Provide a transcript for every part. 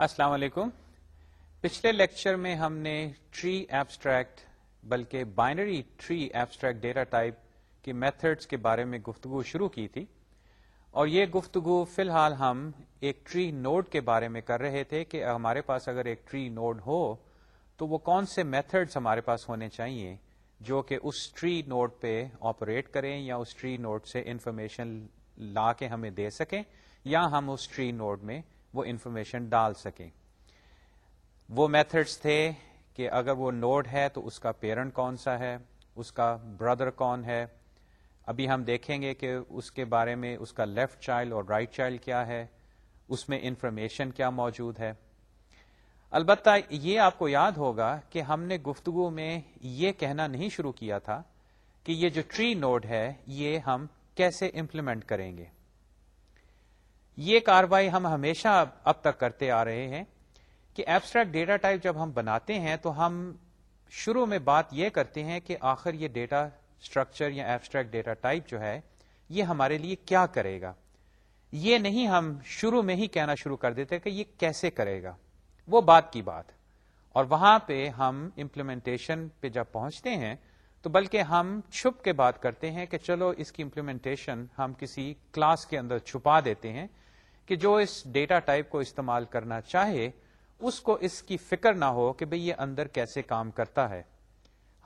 السلام علیکم۔ پچھلے لیکچر میں ہم نے ٹری ایبسٹریکٹ بلکہ binary tree abstract data type کی میتھڈس کے بارے میں گفتگو شروع کی تھی۔ اور یہ گفتگو فی الحال ہم ایک ٹری نوڈ کے بارے میں کر رہے تھے کہ ہمارے پاس اگر ایک ٹری نوڈ ہو تو وہ کون سے میتھڈس ہمارے پاس ہونے چاہیے جو کہ اس ٹری نوڈ پہ آپریٹ کریں یا اس ٹری نوڈ سے انفارمیشن لا کے ہمیں دے سکیں یا ہم اس ٹری نوڈ میں وہ انفارمیشن ڈال سکیں۔ وہ میتھڈس تھے کہ اگر وہ نوڈ ہے تو اس کا پیرنٹ کون سا ہے، اس کا بردر کون ہے۔ ابھی ہم دیکھیں گے کہ اس کے بارے میں اس کا لیفٹ چائلڈ اور رائٹ right چائلڈ کیا ہے، اس میں انفارمیشن کیا موجود ہے۔ البتہ یہ آپ کو یاد ہوگا کہ ہم نے گفتگو میں یہ کہنا نہیں شروع کیا تھا کہ یہ جو ٹری نوڈ ہے، یہ ہم کیسے امپلیمنٹ کریں گے۔ یہ کاروائی ہم ہمیشہ اب تک کرتے آ رہے ہیں کہ ایبسٹریکٹ ڈیٹا ٹائپ جب ہم بناتے ہیں تو ہم شروع میں بات یہ کرتے ہیں کہ آخر یہ ڈیٹا اسٹرکچر یا ایبسٹریکٹ ڈیٹا ٹائپ جو ہے، یہ ہمارے لیے کیا کرے گا؟ یہ نہیں ہم شروع میں ہی کہنا شروع کر دیتے کہ یہ کیسے کرے گا؟ وہ بات کی بات۔ اور وہاں پہ ہم امپلیمنٹیشن پہ جب پہنچتے ہیں تو بلکہ ہم چھپ کے بات کرتے ہیں کہ چلو اس کی امپلیمنٹیشن ہم کسی کلاس کے اندر چھپا دیتے ہیں کہ جو اس ڈیٹا ٹائپ کو استعمال کرنا چاہے، اس کو اس کی فکر نہ ہو کہ بھئی یہ اندر کیسے کام کرتا ہے۔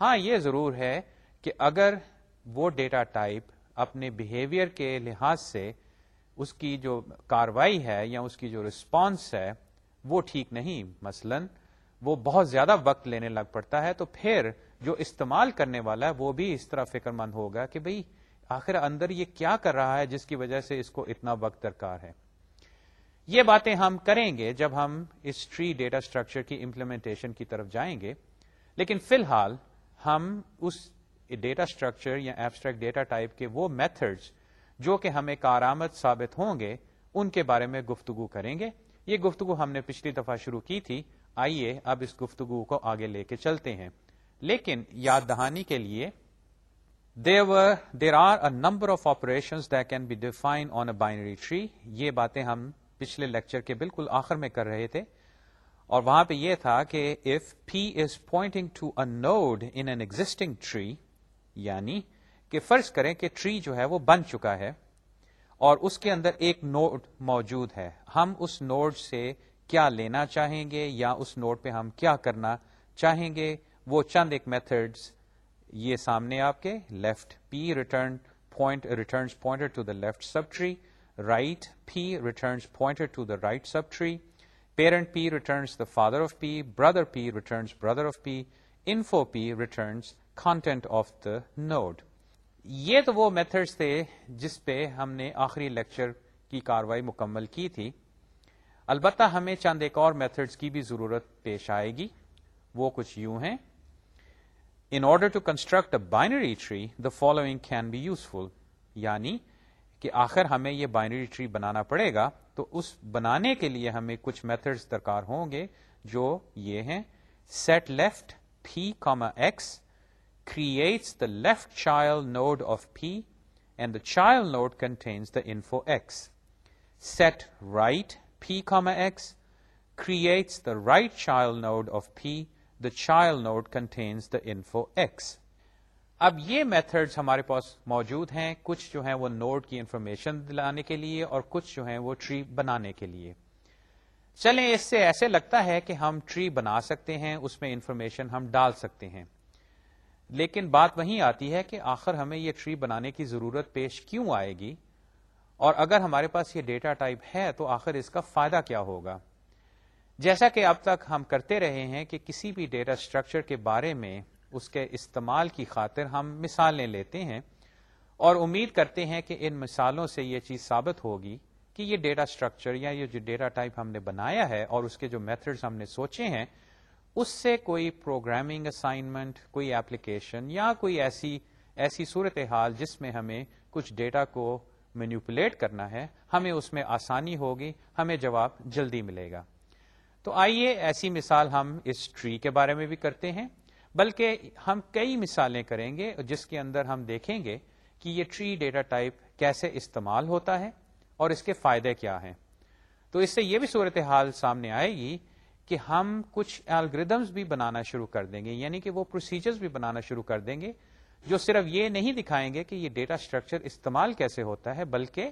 ہاں یہ ضرور ہے کہ اگر وہ ڈیٹا ٹائپ اپنے بہیویئر کے لحاظ سے اس کی جو کاروائی ہے یا اس کی جو رسپانس ہے، وہ ٹھیک نہیں، مثلا وہ بہت زیادہ وقت لینے لگ پڑتا ہے، تو پھر جو استعمال کرنے والا ہے، وہ بھی اس طرح فکر مند ہوگا کہ بھئی آخر اندر یہ کیا کر رہا ہے، جس کی وجہ سے اس کو اتنا وقت درکار ہے۔ یہ باتیں ہم کریں گے جب ہم اس ٹری ڈیٹا اسٹرکچر کی امپلیمنٹیشن کی طرف جائیں گے۔ لیکن فی الحال ہم اس ڈیٹا اسٹرکچر یا ایبسٹریکٹ ڈیٹا ٹائپ کے وہ میتھڈز جو کہ ہمیں کارآمد ثابت ہوں گے، ان کے بارے میں گفتگو کریں گے۔ یہ گفتگو ہم نے پچھلی دفعہ شروع کی تھی۔ آئیے اب اس گفتگو کو آگے لے کے چلتے ہیں۔ لیکن یاد دہانی کے لیے there are a number of operation can be define on a binary tree یہ باتیں ہم پچھلے لیکچر کے بالکل آخر میں کر رہے تھے۔ اور وہاں پہ یہ تھا کہ if p is pointing to a node in an existing tree یعنی کہ فرض کریں کہ ٹری جو ہے وہ بن چکا ہے اور اس کے اندر ایک نوڈ موجود ہے۔ ہم اس نوڈ سے کیا لینا چاہیں گے یا اس نوڈ پہ ہم کیا کرنا چاہیں گے؟ وہ چند ایک میتھڈز یہ سامنے آپ کے left p return point return point to the left sub tree right p returns point to the right sub tree parent p returns the father of p brother p returns brother of p info p returns content of the node یہ تو وہ methods تھے جس پہ ہم نے آخری lecture کی کاروائی مکمل کی تھی۔ البتہ ہمیں چند ایک اور میتھڈس کی بھی ضرورت پیش آئے گی۔ وہ کچھ یوں ہیں۔ In order to construct a binary tree the following can be useful یعنی کہ آخر ہمیں یہ بائنری ٹری بنانا پڑے گا، تو اس بنانے کے لیے ہمیں کچھ میتھڈس درکار ہوں گے، جو یہ ہیں set left p comma x creates the left child node of P and the child node contains the info X. Set right P comma X creates the right child node of P. The child node contains the info X. اب یہ methods ہمارے پاس موجود ہیں، کچھ جو ہیں وہ node کی انفارمیشن دلانے کے لیے اور کچھ جو ہیں وہ ٹری بنانے کے لیے۔ چلیں، اس سے ایسے لگتا ہے کہ ہم ٹری بنا سکتے ہیں، اس میں انفارمیشن ہم ڈال سکتے ہیں۔ لیکن بات وہیں آتی ہے کہ آخر ہمیں یہ ٹری بنانے کی ضرورت پیش کیوں آئے گی؟ اور اگر ہمارے پاس یہ ڈیٹا ٹائپ ہے تو آخر اس کا فائدہ کیا ہوگا؟ جیسا کہ اب تک ہم کرتے رہے ہیں کہ کسی بھی ڈیٹا اسٹرکچر کے بارے میں اس کے استعمال کی خاطر ہم مثالیں لیتے ہیں اور امید کرتے ہیں کہ ان مثالوں سے یہ چیز ثابت ہوگی کہ یہ ڈیٹا اسٹرکچر یا یہ جو ڈیٹا ٹائپ ہم نے بنایا ہے اور اس کے جو میتھڈز ہم نے سوچے ہیں، اس سے کوئی پروگرامنگ اسائنمنٹ، کوئی ایپلیکیشن یا کوئی ایسی ایسی صورت حال جس میں ہمیں کچھ ڈیٹا کو مینیپولیٹ کرنا ہے، ہمیں اس میں آسانی ہوگی، ہمیں جواب جلدی ملے گا۔ تو آئیے ایسی مثال ہم اس ٹری کے بارے میں بھی کرتے ہیں، بلکہ ہم کئی مثالیں کریں گے جس کے اندر ہم دیکھیں گے کہ یہ ٹری ڈیٹا ٹائپ کیسے استعمال ہوتا ہے اور اس کے فائدے کیا ہیں۔ تو اس سے یہ بھی صورتحال سامنے آئے گی کہ ہم کچھ الگریدمس بھی بنانا شروع کر دیں گے یعنی کہ وہ پروسیجرز بھی بنانا شروع کر دیں گے، جو صرف یہ نہیں دکھائیں گے کہ یہ ڈیٹا اسٹرکچر استعمال کیسے ہوتا ہے، بلکہ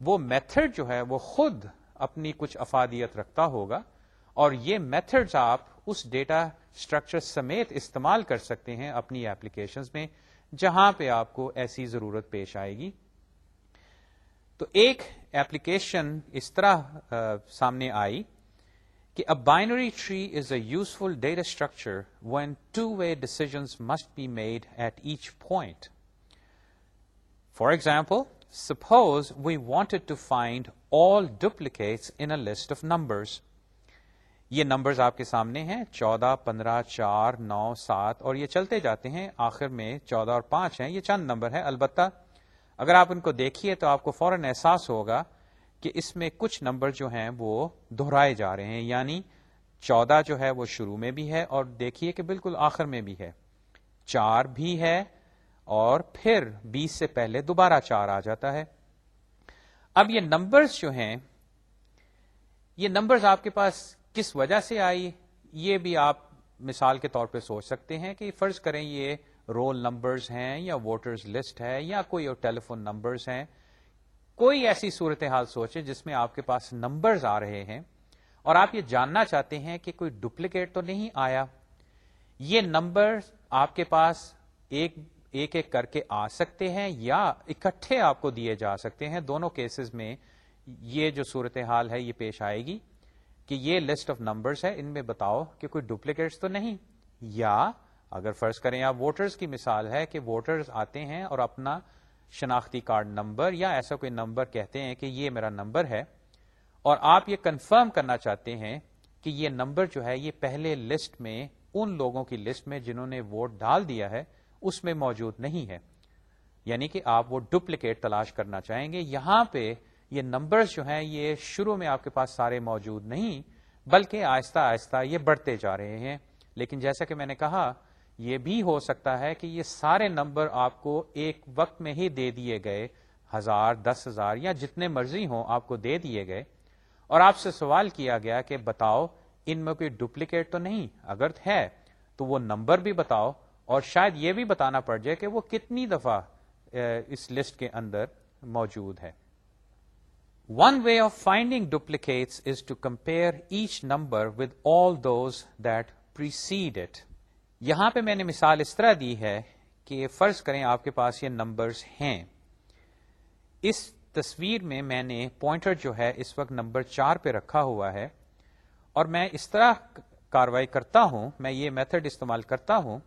وہ میتھڈ جو ہے وہ خود اپنی کچھ افادیت رکھتا ہوگا اور یہ میتھڈز آپ اس ڈیٹا اسٹرکچر سمیت استعمال کر سکتے ہیں اپنی ایپلیکیشنز میں، جہاں پہ آپ کو ایسی ضرورت پیش آئے گی۔ تو ایک ایپلیکیشن اس طرح سامنے آئی کہ a binary tree is a useful data structure when two way decisions must be made at each point for example suppose we wanted to find all duplicates in list of numbers یہ numbers آپ کے سامنے ہیں، چودہ، پندرہ، چار، نو، سات، اور یہ چلتے جاتے ہیں۔ آخر میں چودہ اور پانچ ہیں، یہ چند نمبر ہے البتہ اگر آپ ان کو دیکھیے تو آپ کو فوراً احساس ہوگا کہ اس میں کچھ نمبر جو ہیں وہ دہرائے جا رہے ہیں۔ یعنی چودہ جو ہے وہ شروع میں بھی ہے اور دیکھیے کہ بالکل آخر میں بھی ہے۔ چار بھی ہے اور پھر بیس سے پہلے دوبارہ چار آ جاتا ہے۔ اب یہ نمبرز جو ہیں، یہ نمبرز آپ کے پاس کس وجہ سے آئی یہ بھی آپ مثال کے طور پہ سوچ سکتے ہیں کہ فرض کریں یہ رول نمبرز ہیں یا ووٹرز لسٹ ہے یا کوئی اور ٹیلی فون نمبرز ہیں، کوئی ایسی صورتحال سوچے جس میں آپ کے پاس نمبرز آ رہے ہیں اور آپ یہ جاننا چاہتے ہیں کہ کوئی ڈپلیکیٹ تو نہیں آیا۔ یہ نمبر آپ کے پاس ایک ایک ایک کر کے آ سکتے ہیں یا اکٹھے آپ کو دیے جا سکتے ہیں۔ دونوں کیسز میں یہ جو صورتحال ہے یہ پیش آئے گی۔ کہ یہ لسٹ آف نمبرس ہے، ان میں بتاؤ کہ کوئی ڈپلیکیٹس تو نہیں۔ یا اگر فرض کریں آپ ووٹرز کی مثال ہے کہ ووٹرز آتے ہیں اور اپنا شناختی کارڈ نمبر یا ایسا کوئی نمبر کہتے ہیں کہ یہ میرا نمبر ہے، اور آپ یہ کنفرم کرنا چاہتے ہیں کہ یہ نمبر جو ہے یہ پہلے لسٹ میں، ان لوگوں کی لسٹ میں جنہوں نے ووٹ ڈال دیا ہے، اس میں موجود نہیں ہے۔ یعنی کہ آپ وہ ڈپلیکیٹ تلاش کرنا چاہیں گے۔ یہاں پہ یہ نمبرز جو ہیں، یہ شروع میں آپ کے پاس سارے موجود نہیں، بلکہ آہستہ آہستہ یہ بڑھتے جا رہے ہیں۔ لیکن جیسا کہ میں نے کہا، یہ بھی ہو سکتا ہے کہ یہ سارے نمبر آپ کو ایک وقت میں ہی دے دیے گئے۔ ہزار، دس ہزار یا جتنے مرضی ہوں آپ کو دے دیے گئے۔ اور آپ سے سوال کیا گیا کہ بتاؤ، ان میں کوئی ڈپلیکیٹ تو نہیں؟ اگر ہے تو وہ نمبر بھی بتاؤ۔ اور شاید یہ بھی بتانا پڑ جائے کہ وہ کتنی دفعہ اس لسٹ کے اندر موجود ہے۔ One way of finding duplicates is to compare each number with all those that preceded it یہاں پہ میں نے مثال اس طرح دی ہے کہ فرض کریں آپ کے پاس یہ نمبرز ہیں۔ اس تصویر میں میں نے پوائنٹر جو ہے اس وقت نمبر چار پہ رکھا ہوا ہے اور میں اس طرح کاروائی کرتا ہوں، میں یہ میتھڈ استعمال کرتا ہوں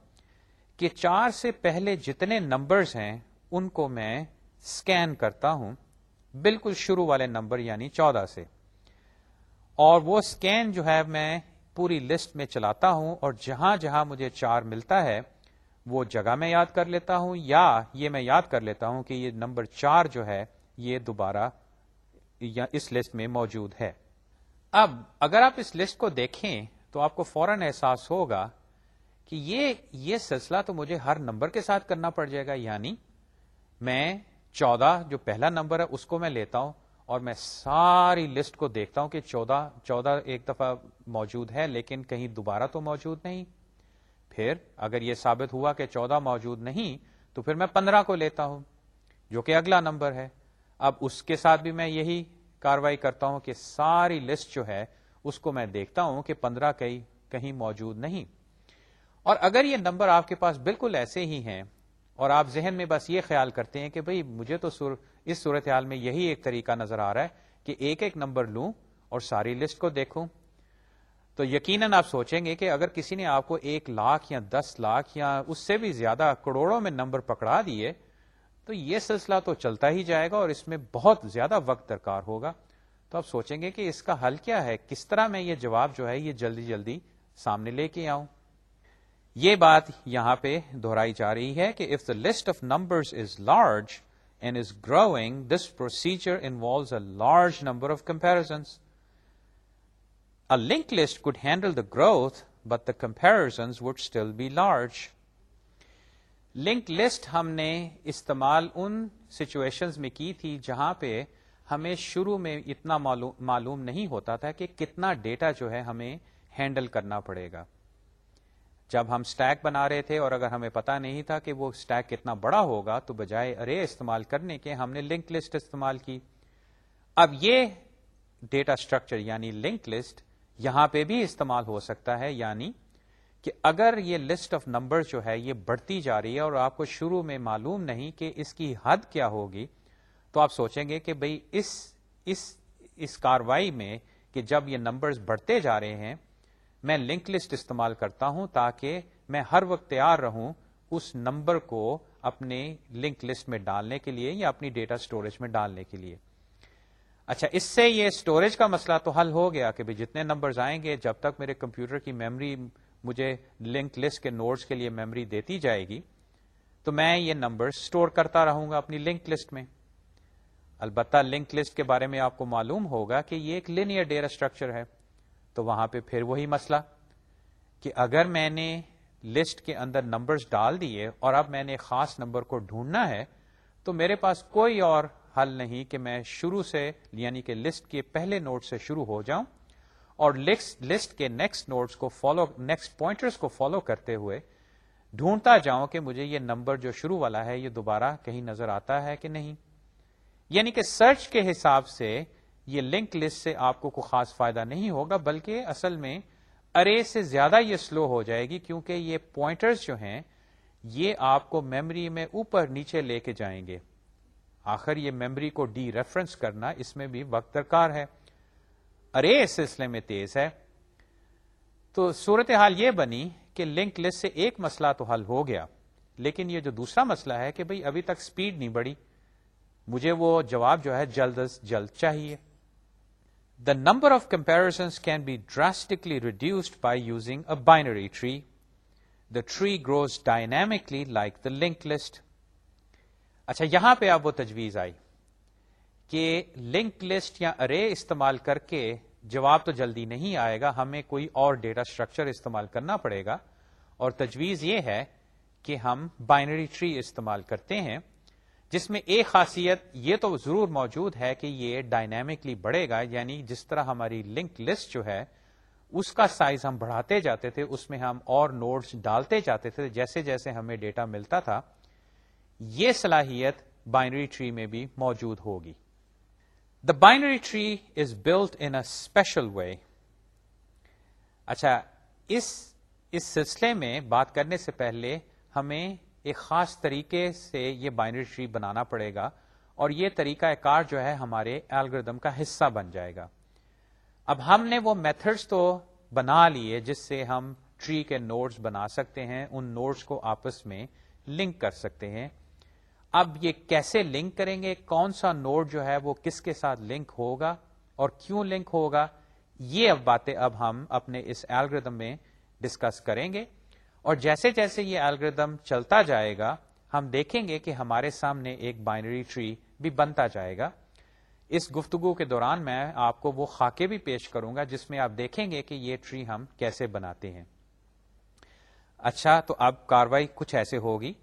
کہ چار سے پہلے جتنے نمبرز ہیں، ان کو میں اسکین کرتا ہوں۔ بالکل شروع والے نمبر یعنی چودہ سے۔ اور وہ اسکین جو ہے میں پوری لسٹ میں چلاتا ہوں اور جہاں جہاں مجھے چار ملتا ہے، وہ جگہ میں یاد کر لیتا ہوں یا یہ میں یاد کر لیتا ہوں کہ یہ نمبر چار جو ہے، یہ دوبارہ یا اس لسٹ میں موجود ہے۔ اب اگر آپ اس لسٹ کو دیکھیں تو آپ کو فوراً احساس ہوگا کہ یہ یہ سلسلہ تو مجھے ہر نمبر کے ساتھ کرنا پڑ جائے گا یعنی میں چودہ جو پہلا نمبر ہے، اس کو میں لیتا ہوں اور میں ساری لسٹ کو دیکھتا ہوں کہ چودہ چودہ ایک دفعہ موجود ہے لیکن کہیں دوبارہ تو موجود نہیں۔ پھر اگر یہ ثابت ہوا کہ چودہ موجود نہیں، تو پھر میں پندرہ کو لیتا ہوں، جو کہ اگلا نمبر ہے۔ اب اس کے ساتھ بھی میں یہی کاروائی کرتا ہوں کہ ساری لسٹ جو ہے، اس کو میں دیکھتا ہوں کہ پندرہ کئی کہیں موجود نہیں۔ اور اگر یہ نمبر آپ کے پاس بالکل ایسے ہی ہیں اور آپ ذہن میں بس یہ خیال کرتے ہیں کہ بھئی مجھے تو سر اس صورتحال میں یہی ایک طریقہ نظر آ رہا ہے کہ ایک ایک نمبر لوں اور ساری لسٹ کو دیکھوں۔ تو یقیناً آپ سوچیں گے کہ اگر کسی نے آپ کو ایک لاکھ یا دس لاکھ یا اس سے بھی زیادہ کروڑوں میں نمبر پکڑا دیے، تو یہ سلسلہ تو چلتا ہی جائے گا اور اس میں بہت زیادہ وقت درکار ہوگا۔ تو آپ سوچیں گے کہ اس کا حل کیا ہے؟ کس طرح میں یہ جواب جو ہے یہ جلدی جلدی سامنے لے کے آؤں؟ یہ بات یہاں پہ دہرائی جا رہی ہے کہ if the list of number is large and is growing this procedure involves a large number of comparisons link list could handle the growth but the comparisons would still be large link list ہم نے استعمال ان situation میں کی تھی جہاں پہ ہمیں شروع میں اتنا معلوم نہیں ہوتا تھا کہ کتنا ڈیٹا جو ہے ہمیں ہینڈل کرنا پڑے گا۔ جب ہم سٹیک بنا رہے تھے اور اگر ہمیں پتا نہیں تھا کہ وہ سٹیک کتنا بڑا ہوگا، تو بجائے ارے استعمال کرنے کے ہم نے لنک لسٹ استعمال کی۔ اب یہ ڈیٹا اسٹرکچر یعنی لنک لسٹ یہاں پہ بھی استعمال ہو سکتا ہے یعنی کہ اگر یہ لسٹ آف نمبر جو ہے یہ بڑھتی جا رہی ہے اور آپ کو شروع میں معلوم نہیں کہ اس کی حد کیا ہوگی، تو آپ سوچیں گے کہ بھئی اس اس اس کاروائی میں کہ جب یہ نمبرز بڑھتے جا رہے ہیں میں لنک لسٹ استعمال کرتا ہوں تاکہ میں ہر وقت تیار رہوں اس نمبر کو اپنے لنک لسٹ میں ڈالنے کے لیے یا اپنی ڈیٹا سٹوریج میں ڈالنے کے لیے۔ اچھا اس سے یہ سٹوریج کا مسئلہ تو حل ہو گیا کہ جتنے نمبرز آئیں گے، جب تک میرے کمپیوٹر کی میموری مجھے لنک لسٹ کے نوٹس کے لیے میموری دیتی جائے گی، تو میں یہ نمبر سٹور کرتا رہوں گا اپنی لنک لسٹ میں۔ البتہ لنک لسٹ کے بارے میں آپ کو معلوم ہوگا کہ یہ ایک لینئر ڈیٹا اسٹرکچر ہے۔ تو وہاں پہ پھر وہی مسئلہ کہ اگر میں نے لسٹ کے اندر نمبرز ڈال دیے اور اب میں نے خاص نمبر کو ڈھونڈنا ہے، تو میرے پاس کوئی اور حل نہیں کہ میں شروع سے یعنی کہ لسٹ کے پہلے نوٹ سے شروع ہو جاؤں اور لسٹ کے نیکسٹ نوٹس کو فالو نیکسٹ پوائنٹرز کو فالو کرتے ہوئے ڈھونڈتا جاؤں کہ مجھے یہ نمبر جو شروع والا ہے، یہ دوبارہ کہیں نظر آتا ہے کہ نہیں۔ یعنی کہ سرچ کے حساب سے یہ لنک لسٹ سے آپ کو کوئی خاص فائدہ نہیں ہوگا، بلکہ اصل میں ارے سے زیادہ یہ سلو ہو جائے گی، کیونکہ یہ پوائنٹرز جو ہیں، یہ آپ کو میمری میں اوپر نیچے لے کے جائیں گے۔ آخر یہ میمری کو ڈی ریفرنس کرنا اس میں بھی وقت درکار ہے۔ ارے اس سلسلے میں تیز ہے۔ تو صورتحال یہ بنی کہ لنک لسٹ سے ایک مسئلہ تو حل ہو گیا، لیکن یہ جو دوسرا مسئلہ ہے کہ بھئی ابھی تک سپیڈ نہیں بڑی مجھے وہ جواب جو ہے جلد از جلد چاہیے۔ The number of comparisons can be drastically reduced by using a binary tree the tree grows dynamically like the link list اچھا یہاں پہ اب وہ تجویز آئی کہ لنک لسٹ یا ارے استعمال کر کے جواب تو جلدی نہیں آئے گا، ہمیں کوئی اور ڈیٹا اسٹرکچر استعمال کرنا پڑے گا۔ اور تجویز یہ ہے کہ ہم بائنری ٹری استعمال کرتے ہیں۔ جس میں ایک خاصیت یہ تو ضرور موجود ہے کہ یہ ڈائنامکلی بڑھے گا یعنی جس طرح ہماری لنک لسٹ جو ہے، اس کا سائز ہم بڑھاتے جاتے تھے، اس میں ہم اور نوٹس ڈالتے جاتے تھے، جیسے جیسے ہمیں ڈیٹا ملتا تھا، یہ صلاحیت بائنری ٹری میں بھی موجود ہوگی۔ The binary tree is built in special way اچھا اس اس سلسلے میں بات کرنے سے پہلے ہمیں ایک خاص طریقے سے یہ بائنری ٹری بنانا پڑے گا اور یہ طریقہ کار جو ہے ہمارے الگریدم کا حصہ بن جائے گا۔ اب ہم نے وہ میتھڈس تو بنا لیے جس سے ہم ٹری کے نوٹس بنا سکتے ہیں، ان نوٹس کو آپس میں لنک کر سکتے ہیں۔ اب یہ کیسے لنک کریں گے؟ کون سا نوڈ جو ہے وہ کس کے ساتھ لنک ہوگا اور کیوں لنک ہوگا؟ یہ اب باتیں اب ہم اپنے اس ایلگردم میں ڈسکس کریں گے۔ اور جیسے جیسے یہ الگریدم چلتا جائے گا، ہم دیکھیں گے کہ ہمارے سامنے ایک بائنری ٹری بھی بنتا جائے گا۔ اس گفتگو کے دوران میں آپ کو وہ خاکے بھی پیش کروں گا جس میں آپ دیکھیں گے کہ یہ ٹری ہم کیسے بناتے ہیں۔ اچھا تو اب کاروائی کچھ ایسے ہوگی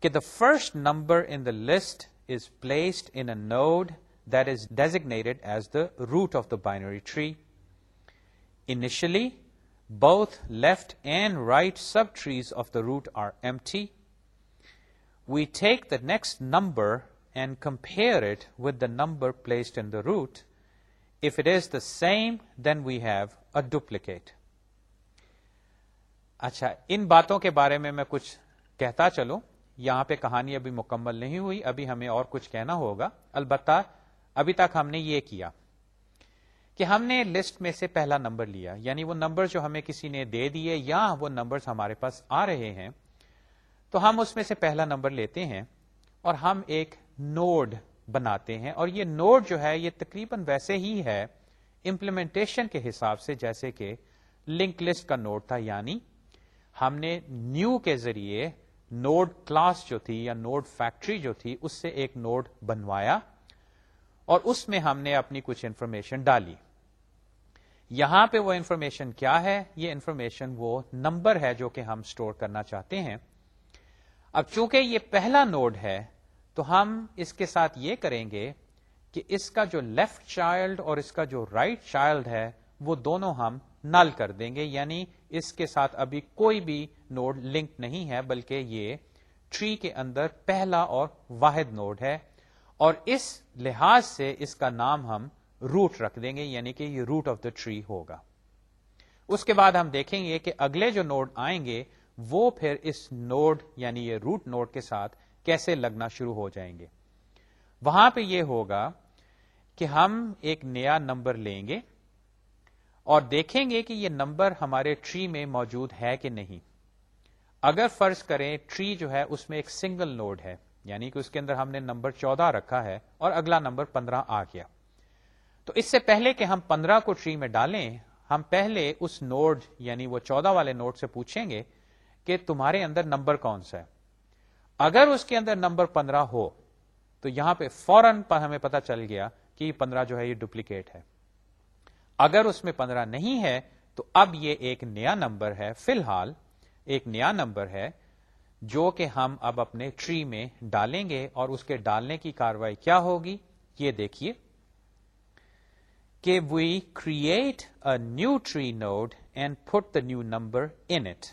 کہ the first number in the list is placed in node that is designated as the root of the binary tree initially both left and right subtrees of the root are empty. We take the next number and compare it with the number placed in the root. If it is the same, then we have a duplicate. اچھا ان باتوں کے بارے میں میں کچھ کہتا چلوں یہاں پہ کہانی ابھی مکمل نہیں ہوئی ابھی ہمیں اور کچھ کہنا ہوگا البتہ ابھی تک ہم نے یہ کیا کہ ہم نے لسٹ میں سے پہلا نمبر لیا یعنی وہ نمبر جو ہمیں کسی نے دے دیے یا وہ نمبر ہمارے پاس آ رہے ہیں، تو ہم اس میں سے پہلا نمبر لیتے ہیں اور ہم ایک نوڈ بناتے ہیں۔ اور یہ نوڈ جو ہے، یہ تقریباً ویسے ہی ہے امپلیمنٹیشن کے حساب سے، جیسے کہ لنک لسٹ کا نوڈ تھا یعنی ہم نے نیو کے ذریعے نوڈ کلاس جو تھی یا نوڈ فیکٹری جو تھی، اس سے ایک نوڈ بنوایا اور اس میں ہم نے اپنی کچھ انفارمیشن ڈالی۔ یہاں پہ وہ انفارمیشن کیا ہے؟ یہ انفارمیشن وہ نمبر ہے جو کہ ہم اسٹور کرنا چاہتے ہیں۔ اب چونکہ یہ پہلا نوڈ ہے، تو ہم اس کے ساتھ یہ کریں گے کہ اس کا جو لیفٹ چائلڈ اور اس کا جو رائٹ right چائلڈ ہے، وہ دونوں ہم نل کر دیں گے۔ یعنی اس کے ساتھ ابھی کوئی بھی نوڈ لنک نہیں ہے، بلکہ یہ ٹری کے اندر پہلا اور واحد نوڈ ہے۔ اور اس لحاظ سے اس کا نام ہم روٹ رکھ دیں گے یعنی کہ یہ روٹ آف دا ٹری ہوگا۔ اس کے بعد ہم دیکھیں گے کہ اگلے جو نوڈ آئیں گے، وہ پھر اس نوڈ یعنی یہ روٹ نوڈ کے ساتھ کیسے لگنا شروع ہو جائیں گے۔ وہاں پہ یہ ہوگا کہ ہم ایک نیا نمبر لیں گے اور دیکھیں گے کہ یہ نمبر ہمارے ٹری میں موجود ہے کہ نہیں۔ اگر فرض کریں ٹری جو ہے، اس میں ایک سنگل نوڈ ہے یعنی کہ اس کے اندر ہم نے نمبر چودہ رکھا ہے اور اگلا نمبر پندرہ آ گیا۔ تو اس سے پہلے کہ ہم پندرہ کو ٹری میں ڈالیں، ہم پہلے اس نوڈ یعنی وہ چودہ والے نوڈ سے پوچھیں گے کہ تمہارے اندر نمبر کون سا ہے۔ اگر اس کے اندر نمبر پندرہ ہو، تو یہاں پہ فوراً ہمیں پتا چل گیا کہ یہ پندرہ جو ہے یہ ڈپلیکیٹ ہے۔ اگر اس میں پندرہ نہیں ہے، تو اب یہ ایک نیا نمبر ہے۔ فی الحال، ایک نیا نمبر ہے جو کہ ہم اب اپنے ٹری میں ڈالیں گے اور اس کے ڈالنے کی کاروائی کیا ہوگی، یہ دیکھیے۔ کہ we create a new tree node and put the new number in it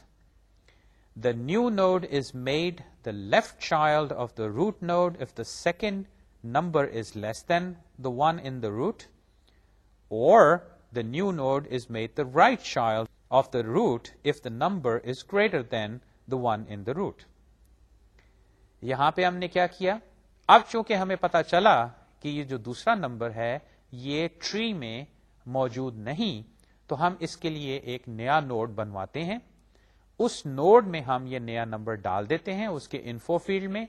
the new node is made the left child of the root node if the second number is less than the one in the root اور the new node is made the right child of the root if the number is greater than the one in the root یہاں پہ ہم نے کیا کیا؟ اب چونکہ ہمیں پتا چلا کہ یہ جو دوسرا نمبر ہے یہ ٹری میں موجود نہیں، تو ہم اس کے لیے ایک نیا نوڈ بنواتے ہیں۔ اس نوڈ میں ہم یہ نیا نمبر ڈال دیتے ہیں اس کے انفو فیلڈ میں۔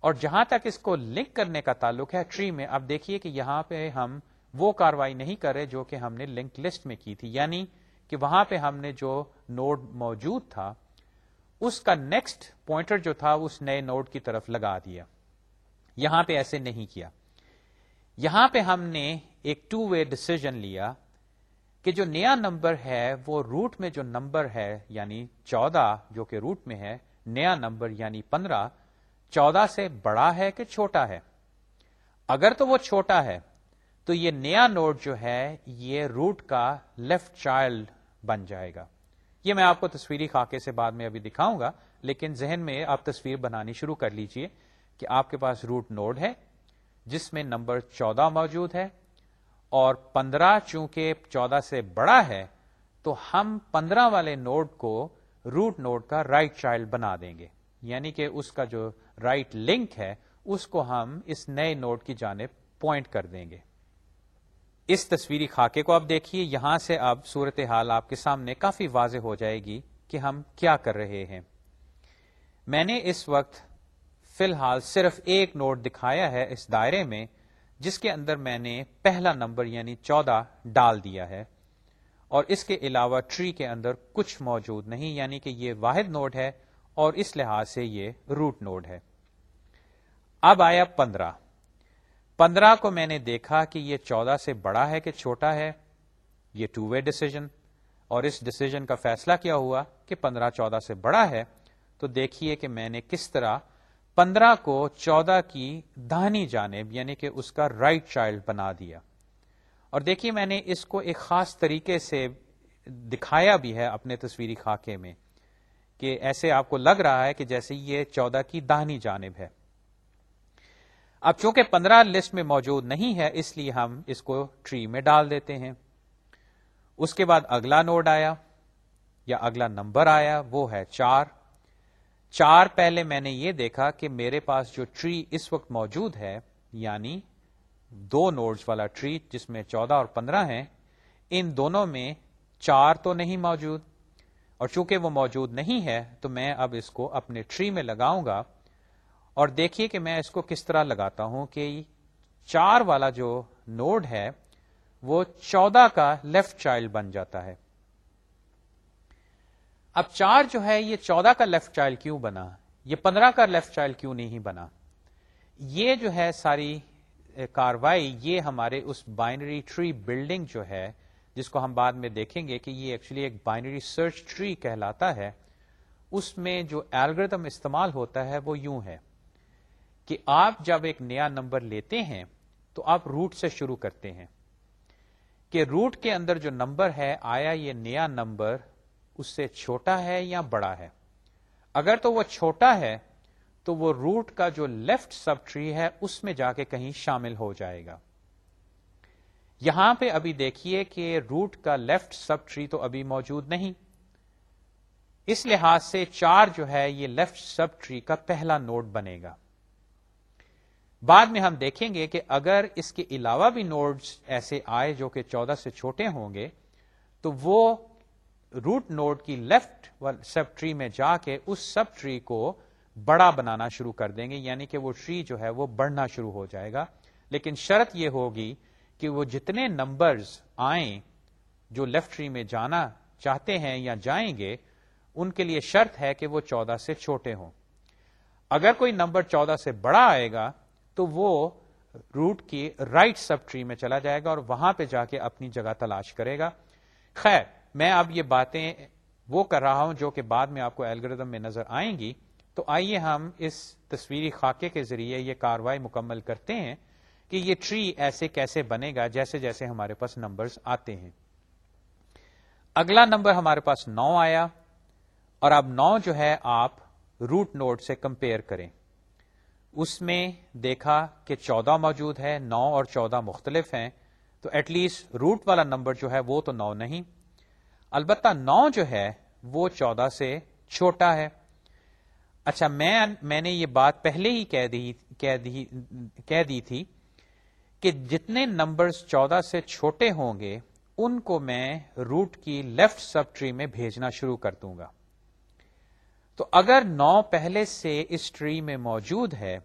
اور جہاں تک اس کو لنک کرنے کا تعلق ہے ٹری میں، اب دیکھیے کہ یہاں پہ ہم وہ کاروائی نہیں کرے جو کہ ہم نے لنک لسٹ میں کی تھی۔ یعنی کہ وہاں پہ ہم نے جو نوڈ موجود تھا، اس کا نیکسٹ پوائنٹر جو تھا، اس نئے نوڈ کی طرف لگا دیا۔ یہاں پہ ایسے نہیں کیا۔ یہاں پہ ہم نے ایک ٹو وے ڈسیزن لیا کہ جو نیا نمبر ہے، وہ روٹ میں جو نمبر ہے یعنی چودہ جو کہ روٹ میں ہے، نیا نمبر یعنی پندرہ، چودہ سے بڑا ہے کہ چھوٹا ہے؟ اگر تو وہ چھوٹا ہے، تو یہ نیا نوٹ جو ہے، یہ روٹ کا لیفٹ چائلڈ بن جائے گا۔ یہ میں آپ کو تصویری خاکے سے بعد میں ابھی دکھاؤں گا، لیکن ذہن میں آپ تصویر بنانی شروع کر لیجیے کہ آپ کے پاس روٹ نوڈ ہے جس میں نمبر چودہ موجود ہے اور پندرہ چونکہ چودہ سے بڑا ہے، تو ہم پندرہ والے نوڈ کو روٹ نوڈ کا رائٹ right چائلڈ بنا دیں گے۔ یعنی کہ اس کا جو رائٹ right لنک ہے، اس کو ہم اس نئے نوڈ کی جانب پوائنٹ کر دیں گے۔ اس تصویری خاکے کو آپ دیکھیے، یہاں سے اب صورت حال آپ کے سامنے کافی واضح ہو جائے گی کہ ہم کیا کر رہے ہیں۔ میں نے اس وقت فی الحال صرف ایک نوٹ دکھایا ہے اس دائرے میں، جس کے اندر میں نے پہلا نمبر یعنی چودہ ڈال دیا ہے۔ اور اس کے علاوہ ٹری کے اندر کچھ موجود نہیں یعنی کہ یہ واحد نوٹ ہے اور اس لحاظ سے یہ روٹ نوڈ ہے۔ اب آیا پندرہ۔ پندرہ کو میں نے دیکھا کہ یہ چودہ سے بڑا ہے کہ چھوٹا ہے۔ یہ ٹو وے ڈسیزن اور اس ڈسیزن کا فیصلہ کیا ہوا کہ پندرہ چودہ سے بڑا ہے۔ تو دیکھیے کہ میں نے کس طرح پندرہ کو چودہ کی دہنی جانب یعنی کہ اس کا رائٹ right چائلڈ بنا دیا۔ اور دیکھیے، میں نے اس کو ایک خاص طریقے سے دکھایا بھی ہے اپنے تصویری خاکے میں کہ ایسے آپ کو لگ رہا ہے کہ جیسے یہ چودہ کی دہنی جانب ہے۔ اب چونکہ پندرہ لسٹ میں موجود نہیں ہے، اس لیے ہم اس کو ٹری میں ڈال دیتے ہیں۔ اس کے بعد اگلا نوڈ آیا یا اگلا نمبر آیا، وہ ہے چار۔ چار پہلے میں نے یہ دیکھا کہ میرے پاس جو ٹری اس وقت موجود ہے یعنی دو نوڈز والا ٹری جس میں چودہ اور پندرہ ہیں، ان دونوں میں چار تو نہیں موجود۔ اور چونکہ وہ موجود نہیں ہے، تو میں اب اس کو اپنے ٹری میں لگاؤں گا۔ اور دیکھیے کہ میں اس کو کس طرح لگاتا ہوں کہ چار والا جو نوڈ ہے، وہ چودہ کا لیفٹ چائلڈ بن جاتا ہے۔ اب چار جو ہے یہ چودہ کا لیفٹ چائلڈ کیوں بنا؟ یہ پندرہ کا لیفٹ چائلڈ کیوں نہیں بنا؟ یہ جو ہے ساری کاروائی، یہ ہمارے اس بائنری ٹری بلڈنگ جو ہے، جس کو ہم بعد میں دیکھیں گے کہ یہ ایکچولی ایک بائنری سرچ ٹری کہلاتا ہے، اس میں جو ایلگردم استعمال ہوتا ہے وہ یوں ہے کہ آپ جب ایک نیا نمبر لیتے ہیں تو آپ روٹ سے شروع کرتے ہیں کہ روٹ کے اندر جو نمبر ہے، آیا یہ نیا نمبر اس سے چھوٹا ہے یا بڑا ہے۔ اگر تو وہ چھوٹا ہے، تو وہ روٹ کا جو لیفٹ سب ٹری ہے، اس میں جا کے کہیں شامل ہو جائے گا۔ یہاں پہ ابھی دیکھیے کہ روٹ کا لیفٹ سب ٹری تو ابھی موجود نہیں۔ اس لحاظ سے چار جو ہے، یہ لیفٹ سب ٹری کا پہلا نوڈ بنے گا۔ بعد میں ہم دیکھیں گے کہ اگر اس کے علاوہ بھی نوڈز ایسے آئے جو کہ چودہ سے چھوٹے ہوں گے، تو وہ روٹ نوڈ کی لیفٹ سب ٹری میں جا کے اس سب ٹری کو بڑا بنانا شروع کر دیں گے یعنی کہ وہ ٹری جو ہے وہ بڑھنا شروع ہو جائے گا۔ لیکن شرط یہ ہوگی کہ وہ جتنے نمبرز آئیں جو لیفٹ ٹری میں جانا چاہتے ہیں یا جائیں گے، ان کے لیے شرط ہے کہ وہ چودہ سے چھوٹے ہوں۔ اگر کوئی نمبر چودہ سے بڑا آئے گا، تو وہ روٹ کی رائٹ سب ٹری میں چلا جائے گا اور وہاں پہ جا کے اپنی جگہ تلاش کرے گا۔ خیر میں اب یہ باتیں وہ کر رہا ہوں جو کہ بعد میں آپ کو الگریدم میں نظر آئیں گی۔ تو آئیے ہم اس تصویری خاکے کے ذریعے یہ کاروائی مکمل کرتے ہیں کہ یہ ٹری ایسے کیسے بنے گا جیسے جیسے ہمارے پاس نمبرز آتے ہیں۔ اگلا نمبر ہمارے پاس نو آیا اور اب نو جو ہے آپ روٹ نوٹ سے کمپیئر کریں۔ اس میں دیکھا کہ چودہ موجود ہے، نو اور چودہ مختلف ہیں۔ تو ایٹ لیسٹ روٹ والا نمبر جو ہے وہ تو نو نہیں۔ البتہ نو جو ہے وہ چودہ سے چھوٹا ہے۔ اچھا میں میں نے یہ بات پہلے ہی کہہ دی کہہ دی کہہ دی تھی کہ جتنے نمبرز چودہ سے چھوٹے ہوں گے، ان کو میں روٹ کی لیفٹ سب ٹری میں بھیجنا شروع کر دوں گا۔ تو اگر نو پہلے سے اس ٹری میں موجود ہے،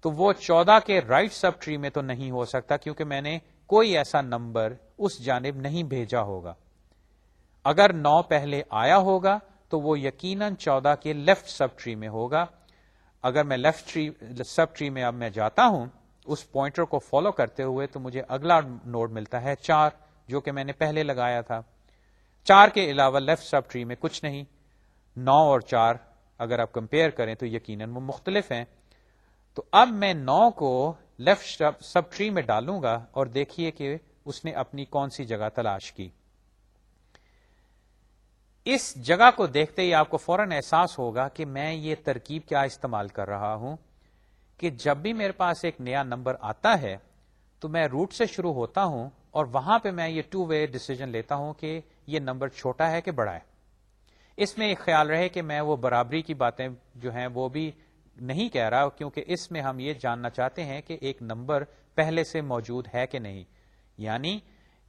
تو وہ چودہ کے رائٹ سب ٹری میں تو نہیں ہو سکتا، کیونکہ میں نے کوئی ایسا نمبر اس جانب نہیں بھیجا ہوگا۔ اگر نو پہلے آیا ہوگا تو وہ یقیناً چودہ کے لیفٹ سب ٹری میں ہوگا۔ اگر میں لیفٹ ٹری، سب ٹری میں اب میں جاتا ہوں، اس پوائنٹر کو فالو کرتے ہوئے تو مجھے اگلا نوڈ ملتا ہے چار، جو کہ میں نے پہلے لگایا تھا۔ چار کے علاوہ لیفٹ سب ٹری میں کچھ نہیں۔ نو اور چار اگر آپ کمپیئر کریں تو یقیناً وہ مختلف ہیں۔ تو اب میں نو کو لیفٹ سب ٹری میں ڈالوں گا اور دیکھیے کہ اس نے اپنی کون سی جگہ تلاش کی۔ اس جگہ کو دیکھتے ہی آپ کو فوراً احساس ہوگا کہ میں یہ ترکیب کیا استعمال کر رہا ہوں کہ جب بھی میرے پاس ایک نیا نمبر آتا ہے تو میں روٹ سے شروع ہوتا ہوں اور وہاں پہ میں یہ ٹو وے ڈسیزن لیتا ہوں کہ یہ نمبر چھوٹا ہے کہ بڑا ہے۔ اس میں ایک خیال رہے کہ میں وہ برابری کی باتیں جو ہیں وہ بھی نہیں کہہ رہا کیونکہ اس میں ہم یہ جاننا چاہتے ہیں کہ ایک نمبر پہلے سے موجود ہے کہ نہیں۔ یعنی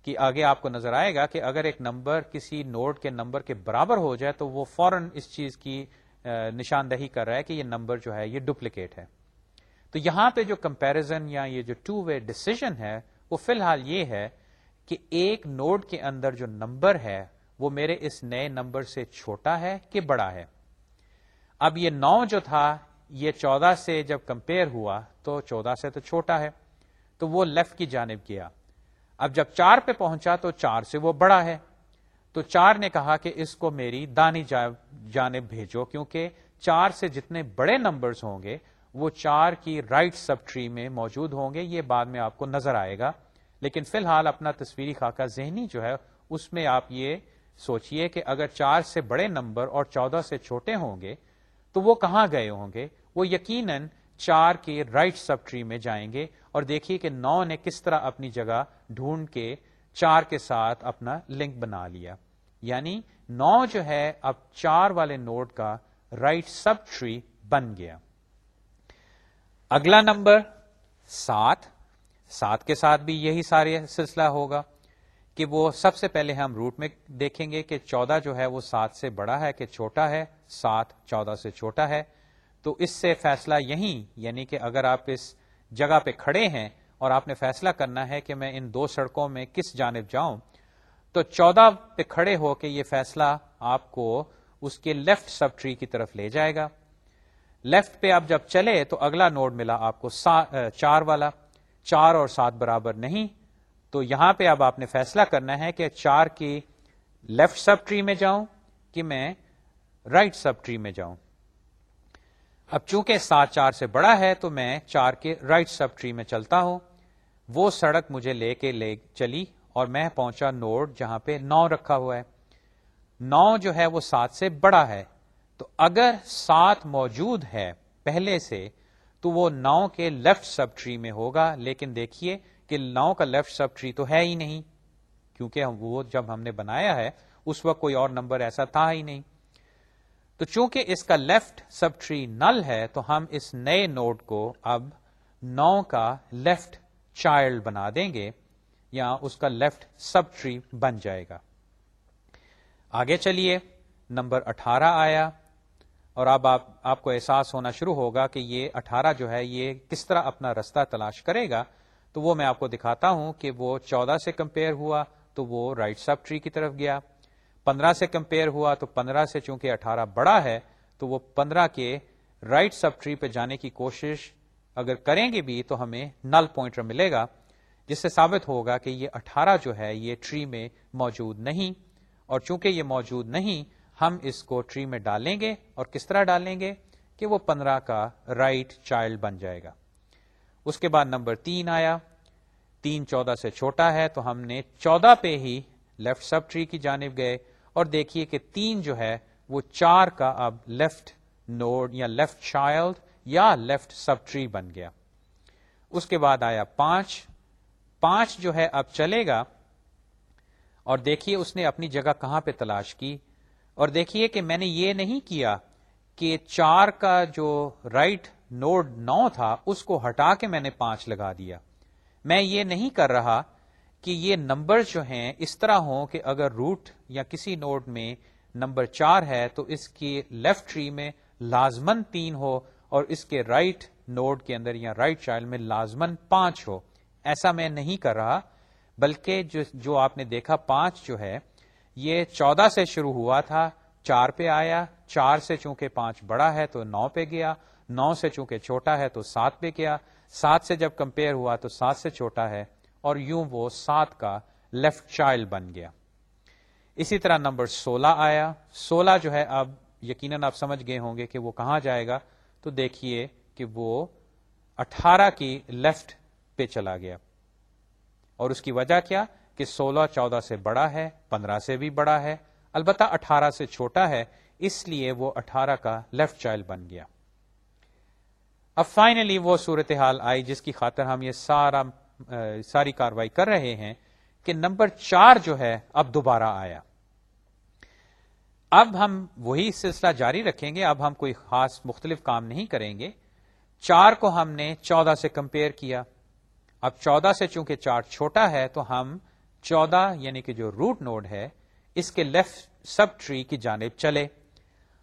کہ آگے آپ کو نظر آئے گا کہ اگر ایک نمبر کسی نوڈ کے نمبر کے برابر ہو جائے تو وہ فوراً اس چیز کی نشاندہی کر رہا ہے کہ یہ نمبر جو ہے یہ ڈپلیکیٹ ہے۔ تو یہاں پہ جو کمپیرزن یا یہ جو ٹو وے ڈسیزن ہے، وہ فی الحال یہ ہے کہ ایک نوڈ کے اندر جو نمبر ہے، وہ میرے اس نئے نمبر سے چھوٹا ہے کہ بڑا ہے۔ اب یہ نو جو تھا، یہ چودہ سے جب کمپیئر ہوا تو چودہ سے تو چھوٹا ہے۔ تو وہ لیفٹ کی جانب گیا۔ اب جب چار پہ پہنچا تو چار سے وہ بڑا ہے۔ تو چار نے کہا کہ اس کو میری دانی جانب بھیجو، کیونکہ چار سے جتنے بڑے نمبرز ہوں گے، وہ چار کی رائٹ سب ٹری میں موجود ہوں گے۔ یہ بعد میں آپ کو نظر آئے گا۔ لیکن فی الحال اپنا تصویری خاکہ ذہنی جو ہے، اس میں آپ یہ سوچئے کہ اگر چار سے بڑے نمبر اور چودہ سے چھوٹے ہوں گے، تو وہ کہاں گئے ہوں گے؟ وہ یقیناً چار کے رائٹ سب ٹری میں جائیں گے۔ اور دیکھیے کہ نو نے کس طرح اپنی جگہ ڈھونڈ کے چار کے ساتھ اپنا لنک بنا لیا۔ یعنی نو جو ہے، اب چار والے نوڈ کا رائٹ سب ٹری بن گیا۔ اگلا نمبر سات۔ سات کے ساتھ بھی یہی سارے سلسلہ ہوگا کہ وہ سب سے پہلے ہم روٹ میں دیکھیں گے کہ چودہ جو ہے وہ سات سے بڑا ہے کہ چھوٹا ہے۔ سات چودہ سے چھوٹا ہے۔ تو اس سے فیصلہ یہی یعنی کہ اگر آپ اس جگہ پہ کھڑے ہیں اور آپ نے فیصلہ کرنا ہے کہ میں ان دو سڑکوں میں کس جانب جاؤں، تو چودہ پہ کھڑے ہو کے یہ فیصلہ آپ کو اس کے لیفٹ سب ٹری کی طرف لے جائے گا۔ لیفٹ پہ آپ جب چلے تو اگلا نوڈ ملا آپ کو چار والا۔ چار اور سات برابر نہیں۔ تو یہاں پہ اب آپ نے فیصلہ کرنا ہے کہ چار کی لیفٹ سب ٹری میں جاؤں کہ میں رائٹ سب ٹری میں جاؤں۔ اب چونکہ سات چار سے بڑا ہے تو میں چار کے رائٹ سب ٹری میں چلتا ہوں۔ وہ سڑک مجھے لے کے لے چلی اور میں پہنچا نوڈ جہاں پہ نو رکھا ہوا ہے۔ نو جو ہے وہ سات سے بڑا ہے۔ تو اگر سات موجود ہے پہلے سے تو وہ نو کے لیفٹ سب ٹری میں ہوگا۔ لیکن دیکھیے کہ نو کا لیفٹ سب ٹری تو ہے ہی نہیں۔ کیونکہ وہ جب ہم نے بنایا ہے، اس وقت کوئی اور نمبر ایسا تھا ہی نہیں۔ تو چونکہ اس کا لیفٹ سب ٹری نل ہے، تو ہم اس نئے نوڈ کو اب نو کا لیفٹ چائلڈ بنا دیں گے یا اس کا لیفٹ سب ٹری بن جائے گا۔ آگے چلیے، نمبر اٹھارہ آیا۔ اور اب آپ آپ کو احساس ہونا شروع ہوگا کہ یہ اٹھارہ جو ہے، یہ کس طرح اپنا رستہ تلاش کرے گا۔ تو وہ میں آپ کو دکھاتا ہوں کہ وہ چودہ سے کمپیئر ہوا، تو وہ رائٹ سب ٹری کی طرف گیا۔ پندرہ سے کمپیئر ہوا تو پندرہ سے چونکہ اٹھارہ بڑا ہے، تو وہ پندرہ کے رائٹ سب ٹری پہ جانے کی کوشش اگر کریں گے بھی تو ہمیں نل پوائنٹر ملے گا، جس سے ثابت ہوگا کہ یہ اٹھارہ جو ہے یہ ٹری میں موجود نہیں۔ اور چونکہ یہ موجود نہیں، ہم اس کو ٹری میں ڈالیں گے۔ اور کس طرح ڈالیں گے؟ کہ وہ پندرہ کا رائٹ چائلڈ بن جائے گا۔ اس کے بعد نمبر تین آیا۔ تین چودہ سے چھوٹا ہے تو ہم نے چودہ پہ ہی لیفٹ سب ٹری کی جانب گئے۔ اور دیکھیے کہ تین جو ہے وہ چار کا اب لیفٹ نوڈ یا لیفٹ چائلڈ یا لیفٹ سب ٹری بن گیا۔ اس کے بعد آیا پانچ۔ پانچ جو ہے اب چلے گا۔ اور دیکھیے اس نے اپنی جگہ کہاں پہ تلاش کی۔ اور دیکھیے کہ میں نے یہ نہیں کیا کہ چار کا جو رائٹ نوڈ نو تھا اس کو ہٹا کے میں نے پانچ لگا دیا۔ میں یہ نہیں کر رہا کہ یہ نمبر جو ہیں اس طرح ہوں کہ اگر روٹ یا کسی نوڈ میں نمبر چار ہے تو اس کی لیفٹ ٹری میں لازمن تین ہو اور اس کے رائٹ نوڈ کے اندر یا رائٹ چائلڈ میں لازمن پانچ ہو۔ ایسا میں نہیں کر رہا، بلکہ جو جو آپ نے دیکھا پانچ جو ہے، یہ چودہ سے شروع ہوا تھا، چار پہ آیا، چار سے چونکہ پانچ بڑا ہے تو نو پہ گیا، نو سے چونکہ چھوٹا ہے تو سات پہ گیا، سات سے جب کمپیئر ہوا تو سات سے چھوٹا ہے اور یوں وہ سات کا لیفٹ چائلڈ بن گیا۔ اسی طرح نمبر سولہ آیا۔ سولہ جو ہے، اب یقیناً آپ سمجھ گئے ہوں گے کہ وہ کہاں جائے گا۔ تو دیکھیے کہ وہ اٹھارہ کی لیفٹ پہ چلا گیا۔ اور اس کی وجہ کیا؟ کہ سولہ چودہ سے بڑا ہے، پندرہ سے بھی بڑا ہے، البتہ اٹھارہ سے چھوٹا ہے، اس لیے وہ اٹھارہ کا لیفٹ چائلڈ بن گیا۔ اب فائنلی وہ صورتحال آئی جس کی خاطر ہم یہ سارا ساری کاروائی کر رہے ہیں کہ نمبر چار جو ہے، اب دوبارہ آیا۔ اب ہم وہی سلسلہ جاری رکھیں گے، اب ہم کوئی خاص مختلف کام نہیں کریں گے۔ چار کو ہم نے چودہ سے کمپیئر کیا۔ اب چودہ سے چونکہ چار چھوٹا ہے، تو ہم چودہ یعنی کہ جو روٹ نوڈ ہے، اس کے لیفٹ سب ٹری کی جانب چلے۔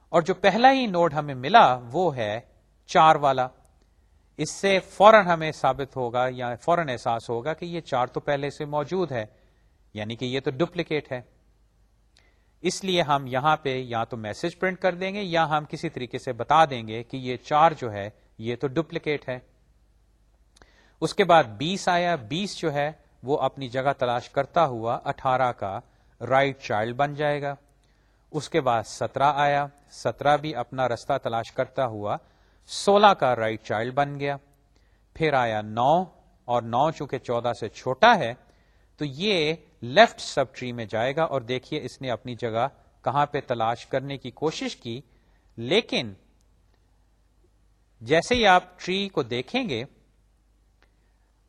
اور جو پہلا ہی نوڈ ہمیں ملا، وہ ہے چار والا۔ اس سے فوراً ہمیں ثابت ہوگا یا فوراً احساس ہوگا کہ یہ چار تو پہلے سے موجود ہے یعنی کہ یہ تو ڈپلیکیٹ ہے۔ اس لیے ہم یہاں پہ یا تو میسج پرنٹ کر دیں گے یا ہم کسی طریقے سے بتا دیں گے کہ یہ چار جو ہے، یہ تو ڈپلیکیٹ ہے۔ اس کے بعد بیس آیا، بیس جو ہے، وہ اپنی جگہ تلاش کرتا ہوا اٹھارہ کا رائٹ چائلڈ بن جائے گا۔ اس کے بعد سترہ آیا، سترہ بھی اپنا رستہ تلاش کرتا ہوا سولہ کا رائٹ چائلڈ بن گیا۔ پھر آیا نو، اور نو چونکہ چودہ سے چھوٹا ہے، تو یہ لیفٹ سب ٹری میں جائے گا، اور دیکھیے اس نے اپنی جگہ کہاں پہ تلاش کرنے کی کوشش کی۔ لیکن جیسے ہی آپ ٹری کو دیکھیں گے،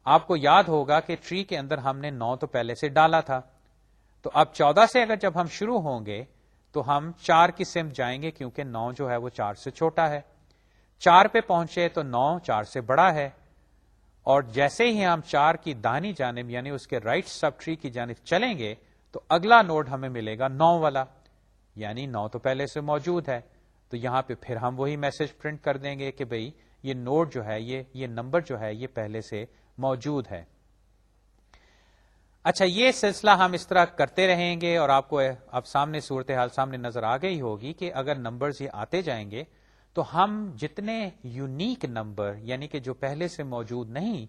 آپ کو یاد ہوگا کہ ٹری کے اندر ہم نے نو تو پہلے سے ڈالا تھا۔ تو اب چودہ سے اگر جب ہم شروع ہوں گے، تو ہم چار کی سم جائیں گے، کیونکہ نو جو ہے وہ چار سے چھوٹا ہے۔ چار پہ پہنچے تو نو، چار سے بڑا ہے۔ اور جیسے ہی ہم چار کی دانی جانب یعنی اس کے رائٹ سب ٹری کی جانب چلیں گے، تو اگلا نوڈ ہمیں ملے گا نو والا۔ یعنی نو تو پہلے سے موجود ہے۔ تو یہاں پہ پھر ہم وہی میسج پرنٹ کر دیں گے کہ بھئی، یہ نوڈ جو ہے، یہ یہ نمبر جو ہے، یہ پہلے سے موجود ہے۔ اچھا یہ سلسلہ ہم اس طرح کرتے رہیں گے اور آپ کو اب سامنے صورتحال سامنے نظر آ گئی ہوگی کہ اگر نمبرز یہ آتے جائیں گے تو ہم جتنے یونیک نمبر یعنی کہ جو پہلے سے موجود نہیں،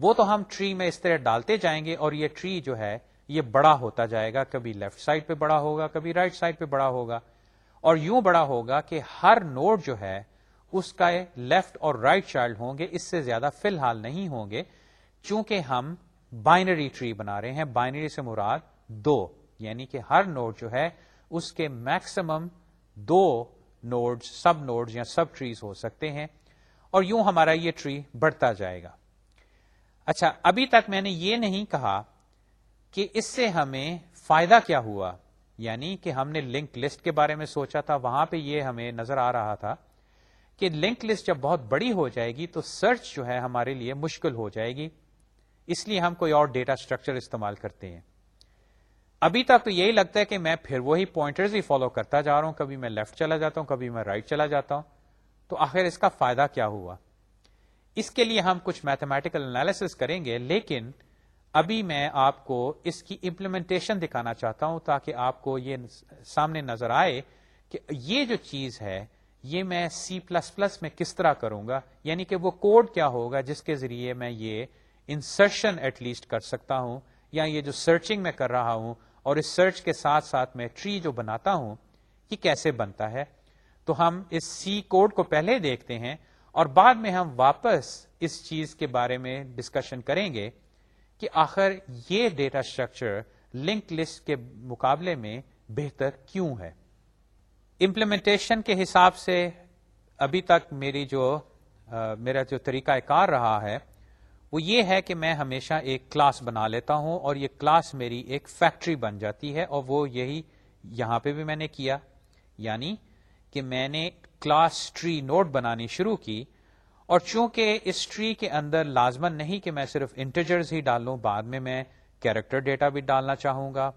وہ تو ہم ٹری میں اس طرح ڈالتے جائیں گے اور یہ ٹری جو ہے، یہ بڑا ہوتا جائے گا، کبھی لیفٹ سائڈ پہ بڑا ہوگا، کبھی رائٹ سائڈ پہ بڑا ہوگا۔ اور یوں بڑا ہوگا کہ ہر نوڈ جو ہے، اس کا لیفٹ اور رائٹ چائلڈ ہوں گے، اس سے زیادہ فی الحال نہیں ہوں گے، چونکہ ہم بائنری ٹری بنا رہے ہیں۔ بائنری سے مراد دو یعنی کہ ہر نوڈ جو ہے، اس کے میکسیمم دو نوڈ سب نوڈ یا سب ٹریز ہو سکتے ہیں اور یوں ہمارا یہ ٹری بڑھتا جائے گا۔ اچھا ابھی تک میں نے یہ نہیں کہا کہ اس سے ہمیں فائدہ کیا ہوا یعنی کہ ہم نے لنک لسٹ کے بارے میں سوچا تھا، وہاں پہ یہ ہمیں نظر آ رہا تھا کہ لنک لسٹ جب بہت بڑی ہو جائے گی تو سرچ جو ہے ہمارے لیے مشکل ہو جائے گی، اس لیے ہم کوئی اور ڈیٹا اسٹرکچر استعمال کرتے ہیں۔ ابھی تک تو یہی لگتا ہے کہ میں پھر وہی پوائنٹرز ہی فالو کرتا جا رہا ہوں، کبھی میں لیفٹ چلا جاتا ہوں، کبھی میں رائٹ چلا جاتا ہوں۔ تو آخر اس کا فائدہ کیا ہوا؟ اس کے لیے ہم کچھ میتھمیٹیکل انالیس کریں گے، لیکن ابھی میں آپ کو اس کی امپلیمنٹیشن دکھانا چاہتا ہوں تاکہ آپ کو یہ سامنے نظر آئے کہ یہ جو چیز ہے، یہ میں سی پلس پلس میں کس طرح کروں گا؟ یعنی کہ وہ کوڈ کیا ہوگا جس کے ذریعے میں یہ انسرشن ایٹ لیسٹ کر سکتا ہوں یا یہ جو سرچنگ میں کر رہا ہوں اور اس سرچ کے ساتھ ساتھ میں ٹری جو بناتا ہوں، یہ کیسے بنتا ہے؟ تو ہم اس سی کوڈ کو پہلے دیکھتے ہیں اور بعد میں ہم واپس اس چیز کے بارے میں ڈسکشن کریں گے کہ آخر یہ ڈیٹا اسٹرکچر لنک لسٹ کے مقابلے میں بہتر کیوں ہے۔ امپلیمنٹیشن کے حساب سے ابھی تک میری جو میرا جو طریقہ کار رہا ہے وہ یہ ہے کہ میں ہمیشہ ایک کلاس بنا لیتا ہوں اور یہ کلاس میری ایک فیکٹری بن جاتی ہے اور وہ یہی یہاں پہ بھی میں نے کیا۔ یعنی کہ میں نے کلاس ٹری نوٹ بنانی شروع کی اور چونکہ اس ٹری کے اندر لازمن نہیں کہ میں صرف انٹرجرز ہی ڈالوں بعد میں میں کیریکٹر ڈیٹا بھی ڈالنا چاہوں گا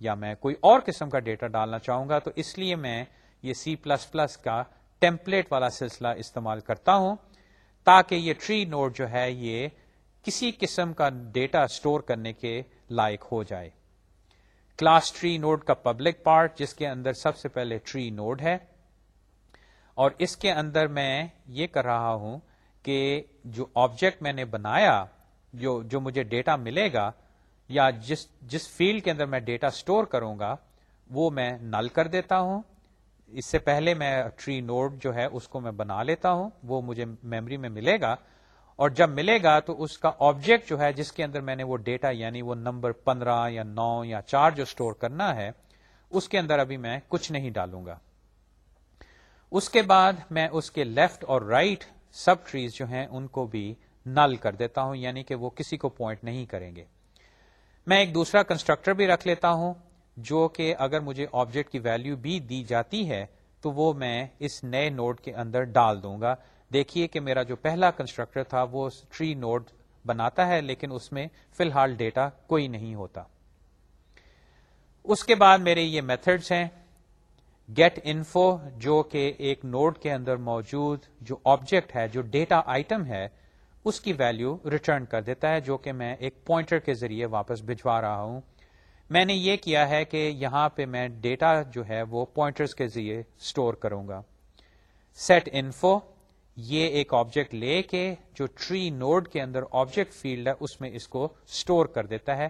یا میں کوئی اور قسم کا ڈیٹا ڈالنا چاہوں گا، تو اس لیے میں یہ سی پلس پلس کا ٹیمپلیٹ والا سلسلہ استعمال کرتا ہوں تاکہ یہ ٹری نوٹ جو ہے یہ کسی قسم کا ڈیٹا اسٹور کرنے کے لائق ہو جائے۔ کلاس ٹری نوڈ کا پبلک پارٹ جس کے اندر سب سے پہلے ٹری نوڈ ہے۔ اور اس کے اندر میں یہ کر رہا ہوں کہ جو آبجیکٹ میں نے بنایا، جو جو مجھے ڈیٹا ملے گا یا جس جس فیلڈ کے اندر میں ڈیٹا اسٹور کروں گا، وہ میں نل کر دیتا ہوں۔ اس سے پہلے میں ٹری نوڈ جو ہے اس کو میں بنا لیتا ہوں، وہ مجھے میموری میں ملے گا۔ اور جب ملے گا تو اس کا آبجیکٹ جو ہے، جس کے اندر میں نے وہ ڈیٹا یعنی وہ نمبر پندرہ یا نو یا چار جو اسٹور کرنا ہے، اس کے اندر ابھی میں کچھ نہیں ڈالوں گا۔ اس کے بعد میں اس کے لیفٹ اور رائٹ سب ٹریز جو ہیں، ان کو بھی نل کر دیتا ہوں یعنی کہ وہ کسی کو پوائنٹ نہیں کریں گے۔ میں ایک دوسرا کنسٹرکٹر بھی رکھ لیتا ہوں، جو کہ اگر مجھے آبجیکٹ کی ویلو بھی دی جاتی ہے، تو وہ میں اس نئے نوڈ کے اندر ڈال دوں گا۔ دیکھیے کہ میرا جو پہلا کنسٹرکٹر تھا وہ ٹری نوڈ بناتا ہے، لیکن اس میں فی الحال ڈیٹا کوئی نہیں ہوتا۔ اس کے بعد میرے یہ میتھڈس ہیں گیٹ انفو جو کہ ایک نوڈ کے اندر موجود جو آبجیکٹ ہے، جو ڈیٹا آئٹم ہے، اس کی ویلو ریٹرن کر دیتا ہے، جو کہ میں ایک پوائنٹر کے ذریعے واپس بھجوا رہا ہوں۔ میں نے یہ کیا ہے کہ یہاں پہ میں ڈیٹا جو ہے وہ پوائنٹرز کے ذریعے اسٹور کروں گا۔ سیٹ انفو یہ ایک آبجیکٹ لے کے جو ٹری نوڈ کے اندر آبجیکٹ فیلڈ ہے، اس میں اس کو اسٹور کر دیتا ہے۔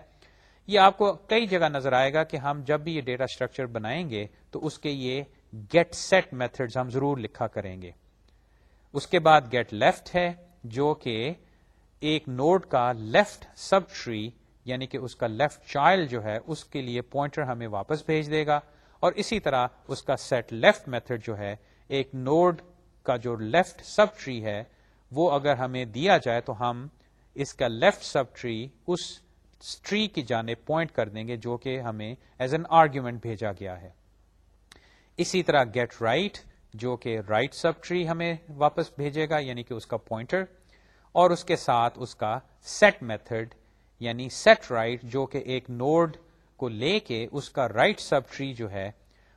یہ آپ کو کئی جگہ نظر آئے گا کہ ہم جب بھی یہ ڈیٹا اسٹرکچر بنائیں گے تو اس کے یہ گیٹ سیٹ میتھڈ ہم ضرور لکھا کریں گے۔ اس کے بعد گیٹ لیفٹ ہے، جو کہ ایک نوڈ کا لیفٹ سب ٹری یعنی کہ اس کا لیفٹ چائلڈ جو ہے، اس کے لیے پوائنٹر ہمیں واپس بھیج دے گا۔ اور اسی طرح اس کا سیٹ لیفٹ میتھڈ جو ہے، ایک نوڈ کا جو لیفٹ سب ٹری ہے وہ اگر ہمیں دیا جائے تو ہم اس کا لیفٹ سب ٹری اس ٹری کی جانب پوائنٹ کر دیں گے جو کہ ہمیں ایز این آرگیومنٹ بھیجا گیا ہے۔ اسی طرح گیٹ رائٹ right, جو کہ رائٹ سب ٹری ہمیں واپس بھیجے گا یعنی کہ اس کا پوائنٹر اور اس کے ساتھ اس کا سیٹ میتھڈ یعنی سیٹ رائٹ right, جو کہ ایک نوڈ کو لے کے اس کا رائٹ سب ٹری جو ہے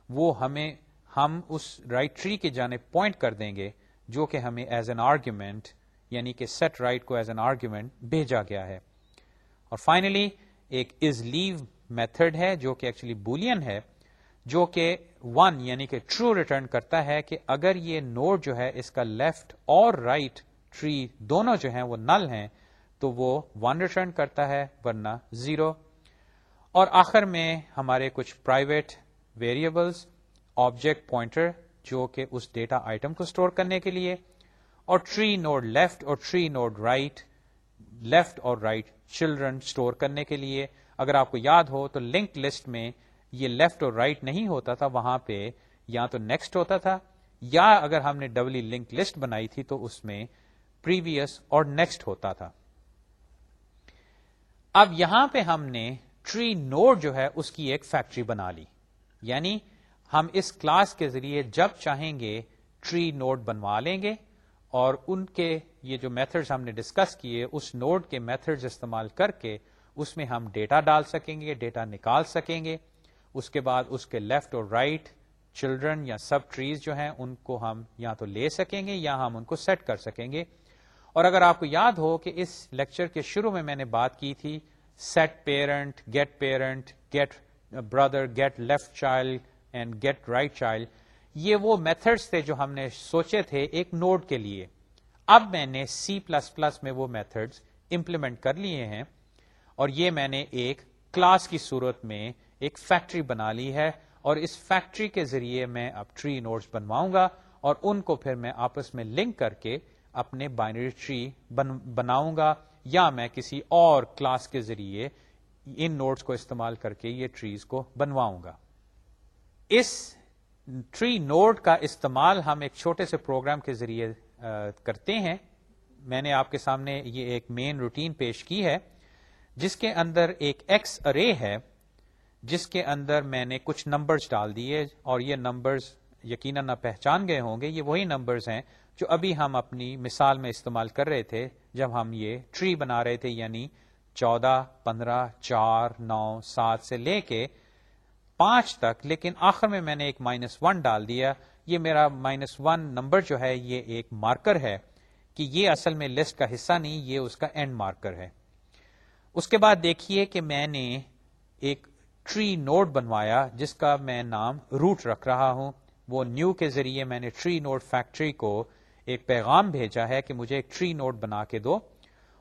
وہ ہمیں ہم اس رائٹ ٹری کے جانے پوائنٹ کر دیں گے جو کہ ہمیں ایز این آرگیومنٹ یعنی کہ سیٹ رائٹ کو ایز این آرگیومنٹ بھیجا گیا ہے۔ اور فائنلی ایک از لیو میتھڈ ہے جو کہ ایکچولی بولین ہے، جو کہ ون یعنی کہ ٹرو ریٹرن کرتا ہے کہ اگر یہ نوڈ جو ہے اس کا لیفٹ اور رائٹ right ٹری دونوں جو ہیں وہ نل ہیں، تو وہ ون ریٹرن کرتا ہے ورنہ زیرو اور آخر میں ہمارے کچھ پرائیویٹ ویریبلس آبجیکٹ پوائنٹر جو کہ اس ڈیٹا آئٹم کو اسٹور کرنے کے لیے اور ٹری نوڈ لیفٹ اور ٹری نوڈ رائٹ لیفٹ اور رائٹ چلڈرن اسٹور کرنے کے لیے۔ اگر آپ کو یاد ہو تو لنک لسٹ میں یہ لیفٹ اور رائٹ right نہیں ہوتا تھا، وہاں پہ یا تو نیکسٹ ہوتا تھا یا اگر ہم نے ڈبلی لنک لسٹ بنائی تھی تو اس میں پریویس اور نیکسٹ ہوتا تھا۔ اب یہاں پہ ہم نے ٹری نوڈ جو ہے اس کی ایک فیکٹری بنا لی۔ یعنی ہم اس کلاس کے ذریعے جب چاہیں گے ٹری نوڈ بنوا لیں گے اور ان کے یہ جو میتھڈز ہم نے ڈسکس کیے، اس نوڈ کے میتھڈز استعمال کر کے اس میں ہم ڈیٹا ڈال سکیں گے، ڈیٹا نکال سکیں گے۔ اس کے بعد اس کے لیفٹ اور رائٹ چلڈرن یا سب ٹریز جو ہیں، ان کو ہم یا تو لے سکیں گے یا ہم ان کو سیٹ کر سکیں گے۔ اور اگر آپ کو یاد ہو کہ اس لیکچر کے شروع میں میں نے بات کی تھی set parent get parent get brother get left child and get right child یہ وہ میتھڈس تھے جو ہم نے سوچے تھے ایک نوڈ کے لیے۔ اب میں نے سی پلس پلس میں وہ میتھڈس امپلیمنٹ کر لیے ہیں اور یہ میں نے ایک کلاس کی صورت میں ایک فیکٹری بنا لی ہے اور اس فیکٹری کے ذریعے میں اب ٹری نوٹس بنواؤں گا اور ان کو پھر میں آپس میں لنک کر کے اپنے بائنری ٹری بناؤں گا یا میں کسی اور کلاس کے ذریعے ان نوٹس کو استعمال کر کے یہ ٹریز کو بنواؤں گا۔ اس ٹری نوڈ کا استعمال ہم ایک چھوٹے سے پروگرام کے ذریعے کرتے ہیں۔ میں نے آپ کے سامنے یہ ایک مین روٹین پیش کی ہے، جس کے اندر ایک ایکس ارے ہے، جس کے اندر میں نے کچھ نمبرز ڈال دیے، اور یہ نمبرز یقیناً نہ پہچان گئے ہوں گے، یہ وہی نمبرز ہیں جو ابھی ہم اپنی مثال میں استعمال کر رہے تھے، جب ہم یہ ٹری بنا رہے تھے یعنی چودہ، پندرہ، چار، نو، سات سے لے کے پانچ تک، لیکن آخر میں میں نے ایک مائنس ون ڈال دیا۔ یہ میرا مائنس ون نمبر جو ہے، یہ ایک مارکر ہے کہ یہ اصل میں لسٹ کا حصہ نہیں، یہ اس کا اینڈ مارکر ہے۔ اس کے بعد دیکھیے کہ میں نے ایک ٹری نوٹ بنوایا، جس کا میں نام روٹ رکھ رہا ہوں۔ وہ نیو کے ذریعے میں نے ٹری نوٹ فیکٹری کو ایک پیغام بھیجا ہے کہ مجھے ایک ٹری نوٹ بنا کے دو۔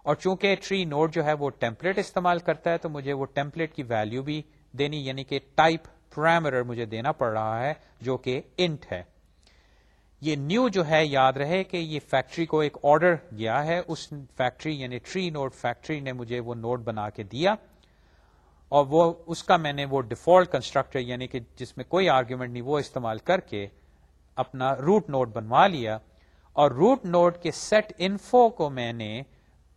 اور چونکہ ٹری نوٹ جو ہے وہ ٹیمپلیٹ استعمال کرتا ہے، تو مجھے وہ ٹیمپلیٹ کی ویلو بھی دینی یعنی کہ ٹائپ پرائمر مجھے دینا پڑ رہا ہے جو کہ انٹ ہے۔ یہ نیو جو ہے یاد رہے کہ یہ فیکٹری کو ایک آرڈر گیا ہے۔ اس فیکٹری یعنی ٹری نوٹ فیکٹری نے مجھے وہ نوٹ بنا کے دیا اور وہ اس کا میں نے وہ ڈیفالٹ کنسٹرکٹر یعنی کہ جس میں کوئی آرگیومنٹ نہیں وہ استعمال کر کے اپنا روٹ نوٹ بنوا لیا اور روٹ نوٹ کے سیٹ انفو کو میں نے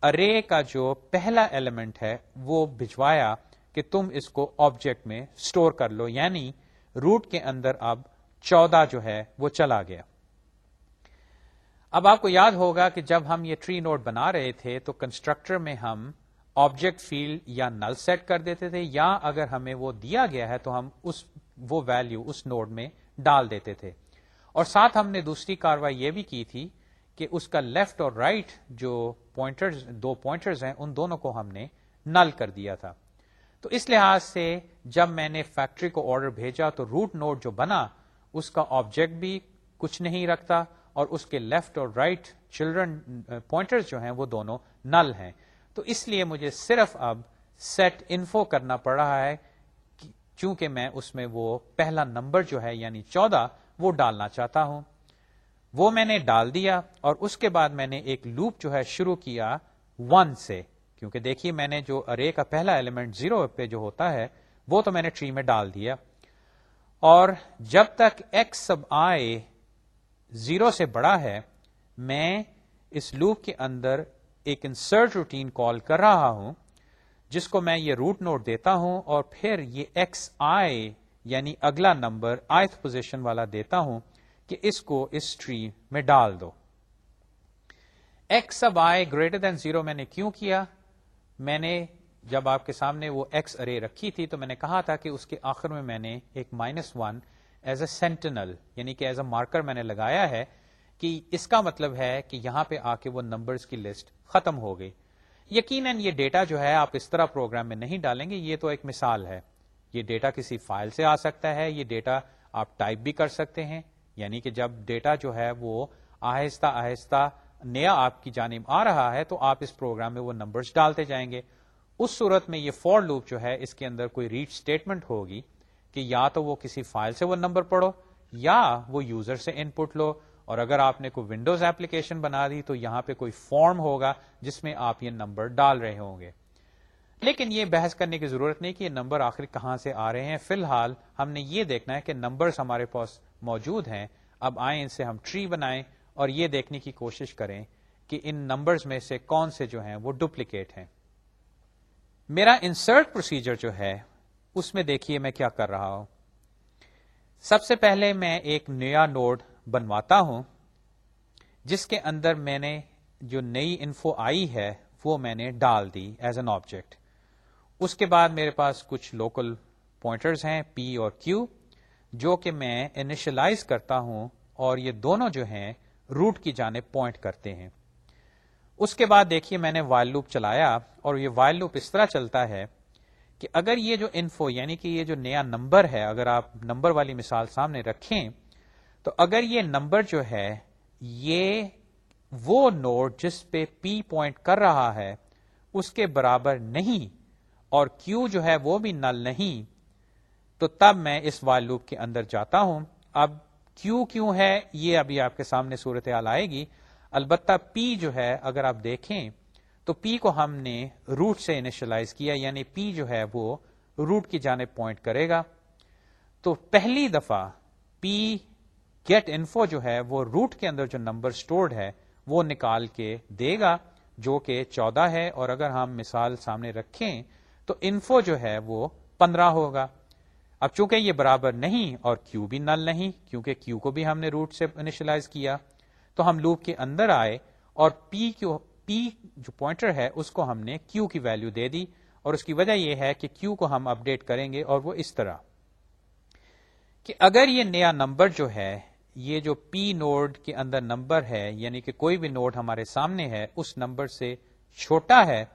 ارے کا جو پہلا ایلیمنٹ ہے وہ بھجوایا۔ کہ تم اس کو آبجیکٹ میں اسٹور کر لو یعنی روٹ کے اندر اب چودہ جو ہے وہ چلا گیا۔ اب آپ کو یاد ہوگا کہ جب ہم یہ ٹری نوٹ بنا رہے تھے تو کنسٹرکٹر میں ہم آبجیکٹ فیلڈ یا نل سیٹ کر دیتے تھے، یا اگر ہمیں وہ دیا گیا ہے تو ہم اس وہ ویلو اس نوڈ میں ڈال دیتے تھے۔ اور ساتھ ہم نے دوسری کاروائی یہ بھی کی تھی کہ اس کا لیفٹ اور رائٹ right جو پوائنٹرز دو پوائنٹرز ہیں، ان دونوں کو ہم نے نل کر دیا تھا۔ تو اس لحاظ سے جب میں نے فیکٹری کو آرڈر بھیجا تو روٹ نوٹ جو بنا، اس کا آبجیکٹ بھی کچھ نہیں رکھتا اور اس کے لیفٹ اور رائٹ چلڈرن پوائنٹر جو ہیں وہ دونوں نل ہیں۔ تو اس لیے مجھے صرف اب سیٹ انفو کرنا پڑ رہا ہے چونکہ میں اس میں وہ پہلا نمبر جو ہے یعنی چودہ وہ ڈالنا چاہتا ہوں۔ وہ میں نے ڈال دیا اور اس کے بعد میں نے ایک لوپ جو ہے شروع کیا ون سے۔ کیونکہ دیکھیے میں نے جو ارے کا پہلا ایلیمنٹ زیرو پہ جو ہوتا ہے، وہ تو میں نے ٹری میں ڈال دیا۔ اور جب تک ایکس سب آئے زیرو سے بڑا ہے، میں اس لوپ کے اندر ایک انسرٹ روٹین کال کر رہا ہوں، جس کو میں یہ روٹ نوٹ دیتا ہوں اور پھر یہ ایکس آئے یعنی اگلا نمبر آئتھ پوزیشن والا دیتا ہوں کہ اس کو اس ٹری میں ڈال دو۔ ایکس سب آئے گریٹر دین زیرو میں نے کیوں کیا؟ میں نے جب آپ کے سامنے وہ ایکس ارے رکھی تھی تو میں نے کہا تھا کہ اس کے آخر میں میں نے ایک minus one as a sentinel یعنی کہ ایز اے مارکر میں نے لگایا ہے کہ اس کا مطلب ہے کہ یہاں پہ آ کے وہ نمبرز کی لسٹ ختم ہو گئی۔ یقیناً یہ ڈیٹا جو ہے آپ اس طرح پروگرام میں نہیں ڈالیں گے، یہ تو ایک مثال ہے۔ یہ ڈیٹا کسی فائل سے آ سکتا ہے، یہ ڈیٹا آپ ٹائپ بھی کر سکتے ہیں۔ یعنی کہ جب ڈیٹا جو ہے وہ آہستہ آہستہ نیا آپ کی جانب آ رہا ہے تو آپ اس پروگرام میں وہ نمبرز ڈالتے جائیں گے۔ اس صورت میں یہ فور لوپ جو ہے، اس کے اندر کوئی ریڈ اسٹیٹمنٹ ہوگی کہ یا تو وہ کسی فائل سے وہ نمبر پڑھو یا وہ یوزر سے ان پٹ لو۔ اور اگر آپ نے کوئی ونڈوز ایپلیکیشن بنا دی تو یہاں پہ کوئی فارم ہوگا جس میں آپ یہ نمبر ڈال رہے ہوں گے۔ لیکن یہ بحث کرنے کی ضرورت نہیں کہ یہ نمبر آخر کہاں سے آ رہے ہیں۔ فی الحال ہم نے یہ دیکھنا ہے کہ نمبرز ہمارے پاس موجود ہیں۔ اب آئیں ان سے ہم ٹری بنائیں۔ اور یہ دیکھنے کی کوشش کریں کہ ان نمبرز میں سے کون سے جو ہیں وہ ڈپلیکیٹ ہیں۔ میرا انسرٹ پروسیجر جو ہے، اس میں دیکھیے میں کیا کر رہا ہوں۔ سب سے پہلے میں ایک نیا نوڈ بنواتا ہوں، جس کے اندر میں نے جو نئی انفو آئی ہے، وہ میں نے ڈال دی ایز این آبجیکٹ اس کے بعد میرے پاس کچھ لوکل پوائنٹرز ہیں پی اور کیو جو کہ میں انیشلائز کرتا ہوں اور یہ دونوں جو ہیں روٹ کی جانب پوائنٹ کرتے ہیں۔ اس کے بعد دیکھیے میں نے وائل لوپ چلایا اور یہ وائل لوپ اس طرح چلتا ہے کہ اگر یہ جو انفو یعنی کہ یہ جو نیا نمبر ہے، اگر آپ نمبر والی مثال سامنے رکھیں، تو اگر یہ نمبر جو ہے، یہ وہ نوٹ جس پہ پی پوائنٹ کر رہا ہے، اس کے برابر نہیں اور کیو جو ہے وہ بھی نل نہیں، تو تب میں اس وائل لوپ کے اندر جاتا ہوں۔ اب کیو کیوں ہے یہ ابھی آپ کے سامنے صورت حال آئے گی۔ البتہ پی جو ہے، اگر آپ دیکھیں، تو پی کو ہم نے روٹ سے انیشلائز کیا یعنی پی جو ہے وہ روٹ کی جانب پوائنٹ کرے گا۔ تو پہلی دفعہ پی گیٹ انفو جو ہے، وہ روٹ کے اندر جو نمبر سٹورڈ ہے، وہ نکال کے دے گا، جو کہ چودہ ہے۔ اور اگر ہم مثال سامنے رکھیں، تو انفو جو ہے وہ پندرہ ہوگا۔ اب چونکہ یہ برابر نہیں اور کیو بھی نل نہیں، کیونکہ کیو کو بھی ہم نے روٹ سے انیشلائز کیا، تو ہم لوپ کے اندر آئے اور پی کیو پی جو پوائنٹر ہے، اس کو ہم نے کیو کی ویلو دے دی اور اس کی وجہ یہ ہے کہ کیو کو ہم اپڈیٹ کریں گے اور وہ اس طرح۔ کہ اگر یہ نیا نمبر جو ہے، یہ جو پی نوڈ کے اندر نمبر ہے یعنی کہ کوئی بھی نوڈ ہمارے سامنے ہے، اس نمبر سے چھوٹا ہے،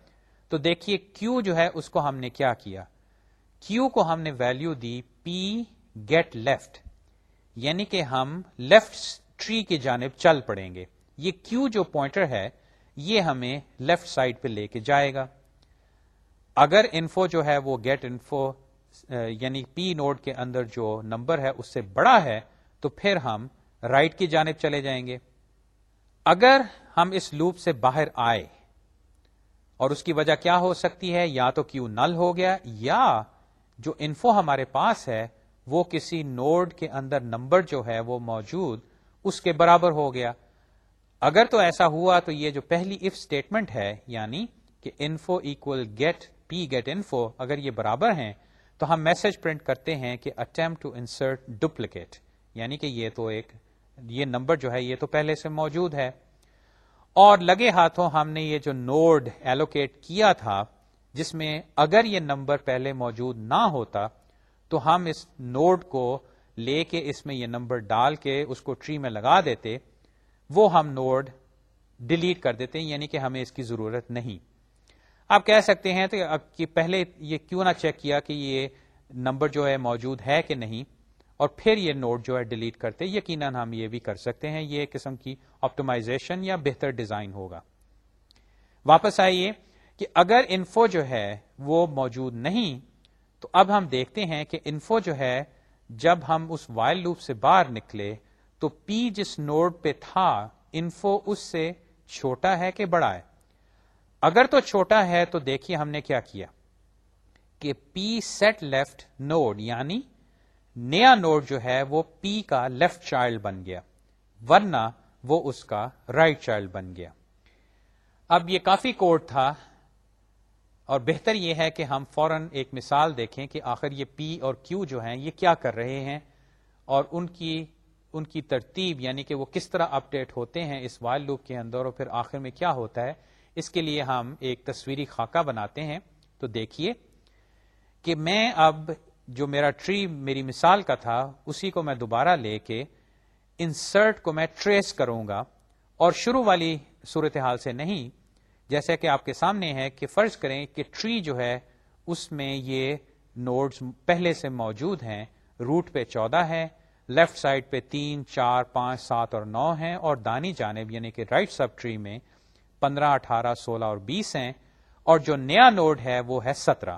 تو دیکھیے کیو جو ہے، اس کو ہم نے کیا کیا؟ کیو کو ہم نے ویلو دی پی گیٹ لیفٹ یعنی کہ ہم لیفٹ ٹری کی جانب چل پڑیں گے. یہ کیو جو پوائنٹر ہے، یہ ہمیں لیفٹ سائڈ پہ لے کے جائے گا. اگر انفو جو ہے وہ گیٹ انفو یعنی پی نوڈ کے اندر جو نمبر ہے، اس سے بڑا ہے، تو پھر ہم رائٹ right کی جانب چلے جائیں گے. اگر ہم اس لوپ سے باہر آئے اور اس کی وجہ کیا ہو سکتی ہے؟ یا تو کیو نل ہو گیا یا جو انفو ہمارے پاس ہے، وہ کسی نوڈ کے اندر نمبر جو ہے، وہ موجود اس کے برابر ہو گیا۔ اگر تو ایسا ہوا، تو یہ جو پہلی اف اسٹیٹمنٹ ہے یعنی کہ info equal get p get info اگر یہ برابر ہیں، تو ہم میسج پرنٹ کرتے ہیں کہ اٹمپٹ ٹو انسرٹ ڈپلیکیٹ یعنی کہ یہ تو ایک، یہ نمبر جو ہے، یہ تو پہلے سے موجود ہے۔ اور لگے ہاتھوں ہم نے یہ جو نوڈ ایلوکیٹ کیا تھا جس میں اگر یہ نمبر پہلے موجود نہ ہوتا تو ہم اس نوڈ کو لے کے اس میں یہ نمبر ڈال کے اس کو ٹری میں لگا دیتے، وہ ہم نوڈ ڈیلیٹ کر دیتے ہیں یعنی کہ ہمیں اس کی ضرورت نہیں۔ آپ کہہ سکتے ہیں تو کہ پہلے یہ کیوں نہ چیک کیا کہ یہ نمبر جو ہے موجود ہے کہ نہیں، اور پھر یہ نوٹ جو ہے ڈیلیٹ کرتے، یقیناً ہم یہ بھی کر سکتے ہیں، یہ ایک قسم کی آپٹمائزیشن یا بہتر ڈیزائن ہوگا۔ واپس آئیے۔ کہ اگر انفو جو ہے وہ موجود نہیں، تو اب ہم دیکھتے ہیں کہ انفو جو ہے، جب ہم اس وائل لوپ سے باہر نکلے، تو پی جس نوڈ پہ تھا، انفو اس سے چھوٹا ہے کہ بڑا ہے؟ اگر تو چھوٹا ہے، تو دیکھیے ہم نے کیا کیا۔ کہ پی سیٹ لیفٹ نوڈ یعنی نیا نوڈ جو ہے، وہ پی کا لیفٹ چائلڈ بن گیا، ورنہ وہ اس کا رائٹ right چائلڈ بن گیا۔ اب یہ کافی کوڈ تھا۔ اور بہتر یہ ہے کہ ہم فوراً ایک مثال دیکھیں کہ آخر یہ پی اور کیو جو ہیں، یہ کیا کر رہے ہیں اور ان کی ان کی ترتیب یعنی کہ وہ کس طرح اپڈیٹ ہوتے ہیں اس وائل لوپ کے اندر اور پھر آخر میں کیا ہوتا ہے، اس کے لیے ہم ایک تصویری خاکہ بناتے ہیں۔ تو دیکھیے کہ میں اب جو میرا ٹری میری مثال کا تھا، اسی کو میں دوبارہ لے کے انسرٹ کو میں ٹریس کروں گا اور شروع والی صورتحال سے نہیں جیسے کہ آپ کے سامنے ہے کہ فرض کریں کہ ٹری جو ہے، اس میں یہ نوڈز پہلے سے موجود ہیں۔ روٹ پہ چودہ ہے، لیفٹ سائڈ پہ تین، چار، پانچ، سات اور نو ہیں اور دانی جانب یعنی کہ رائٹ سب ٹری میں پندرہ، اٹھارہ، سولہ اور بیس ہیں۔ اور جو نیا نوڈ ہے، وہ ہے سترہ۔